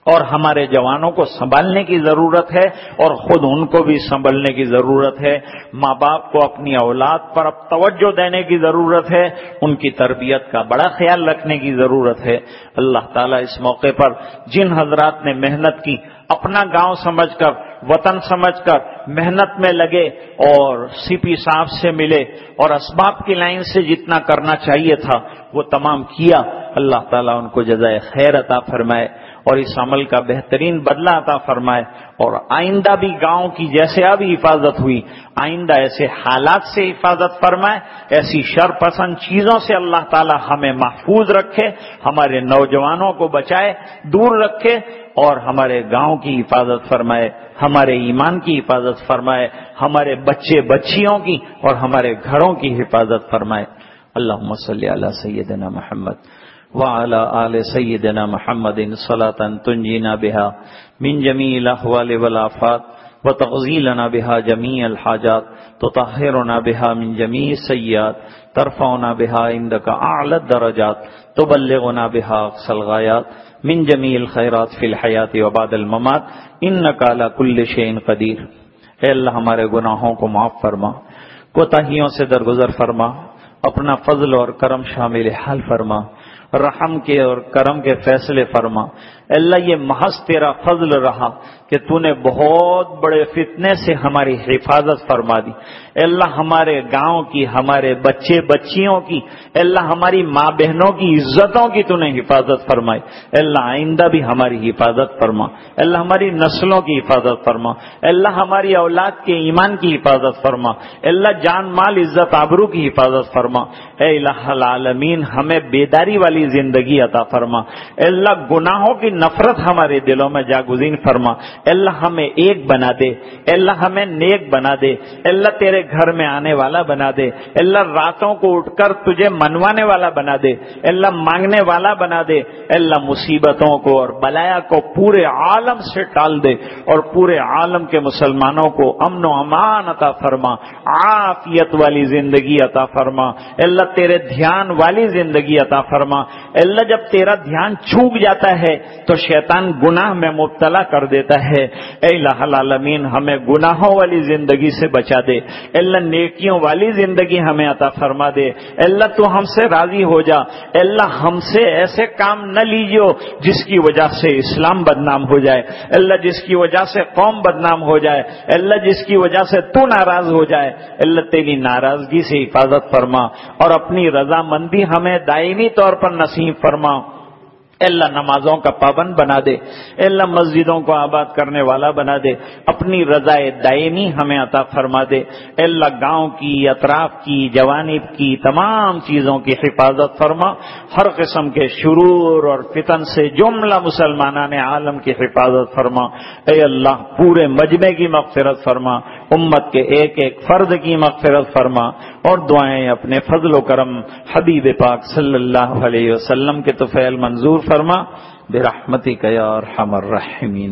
اور ہمارے جوانوں کو سنبھالنے کی ضرورت ہے اور خود ان کو بھی سنبھلنے کی ضرورت ہے۔ ماں باپ کو اپنی اولاد پر اب توجہ دینے کی ضرورت ہے، ان کی تربیت کا بڑا خیال رکھنے کی ضرورت ہے۔ اللہ تعالیٰ اس موقع پر جن حضرات نے محنت کی، اپنا گاؤں سمجھ کر، وطن سمجھ کر محنت میں لگے اور سی پی صاحب سے ملے اور اسباب کی لائن سے جتنا کرنا چاہیے تھا، وہ تمام کیا۔ اللہ تعالیٰ ان کو جزائے خیر عطا فرمائے۔ اور اس عمل کا بہترین بدلہ عطا فرمائے اور آئندہ بھی گاؤں کی جیسے اب حفاظت ہوئی، آئندہ ایسے حالات سے حفاظت فرمائے، ایسی شر پسند چیزوں سے اللہ تعالی ہمیں محفوظ رکھے، ہمارے نوجوانوں کو بچائے، دور رکھے اور ہمارے گاؤں کی حفاظت فرمائے، ہمارے ایمان کی حفاظت فرمائے، ہمارے بچے بچیوں کی اور ہمارے گھروں کی حفاظت فرمائے۔ اللہ صلی علی سیدنا محمد۔ وعلى آل سيدنا محمد صلاة تنجينا بها من جميع الأحوال والآفات وتغزيلنا بها جميع الحاجات تطهرنا بها من جميع السيئات ترفعنا بها عندك أعلى الدرجات تبلغنا بها أقصى الغايات من جميع الخيرات في الحياة وبعد الممات إنك على كل شيء قدير اے اللہ ہمارے گناہوں کو معاف فرما، کوتاہیوں سے درگزر فرما، اپنا فضل اور کرم شامل حال فرما۔ رحم کے اور کرم کے فیصلے فرما۔ اللہ یہ محض تیرا فضل رہا کہ تو نے بہت بڑے فتنے سے ہماری حفاظت فرما دی۔ اللہ ہمارے گاؤں کی، ہمارے بچے بچیوں کی اللہ ہماری ماں بہنوں کی عزتوں کی تو نے حفاظت فرمائی اللہ آئندہ بھی ہماری حفاظت فرما۔ اللہ ہماری نسلوں کی حفاظت فرما۔ اللہ ہماری اولاد کے ایمان کی حفاظت فرما۔ اللہ جان، مال، عزت، آبرو کی حفاظت فرما۔ اے الہ العالمین، ہمیں بیداری والی زندگی عطا فرما۔ اللہ گناہوں کی نفرت ہمارے دلوں میں جاگزین فرما۔ اللہ ہمیں ایک بنا دے۔ اللہ ہمیں نیک بنا دے۔ اللہ تیرے گھر میں آنے والا بنا دے۔ اللہ راتوں کو اٹھ کر تجھے منوانے والا بنا دے۔ اللہ مانگنے والا بنا دے۔ اللہ مصیبتوں کو اور بلایا کو پورے عالم سے ٹال دے اور پورے عالم کے مسلمانوں کو امن و امان عطا فرما۔ عافیت والی زندگی عطا فرما۔ اللہ تیرے دھیان والی زندگی عطا فرما۔ اللہ جب تیرا دھیان چھوک جاتا ہے تو شیطان گناہ میں مبتلا کر دیتا ہے۔ اے الہ العالمین، ہمیں گناہوں والی زندگی سے بچا دے۔ اللہ، نیکیوں والی زندگی ہمیں عطا فرما دے۔ اللہ، تو ہم سے راضی ہو جا۔ اللہ، ہم سے ایسے کام نہ لیجیو جس کی وجہ سے اسلام بدنام ہو جائے۔ اللہ، جس کی وجہ سے قوم بدنام ہو جائے۔ اللہ، جس کی وجہ سے تو ناراض ہو جائے۔ اللہ، تیری ناراضگی سے حفاظت فرما اور اپنی رضامندی ہمیں دائمی طور پر نصیب فرما۔ اللہ نمازوں کا پابند بنا دے۔ اللہ مسجدوں کو آباد کرنے والا بنا دے۔ اپنی رضا دائمی ہمیں عطا فرما دے۔ اللہ گاؤں کی، اطراف کی، جوانب کی تمام چیزوں کی حفاظت فرما۔ ہر قسم کے شرور اور فتن سے جملہ مسلمان عالم کی حفاظت فرما۔ اے اللہ، پورے مجمے کی مغفرت فرما۔ امت کے ایک ایک فرد کی مغفرت فرما۔ اور دعائیں اپنے فضل و کرم حبیب پاک صلی اللہ علیہ وسلم کے تو فعل منظور فرما برحمتی کا یا ارحم الرحمین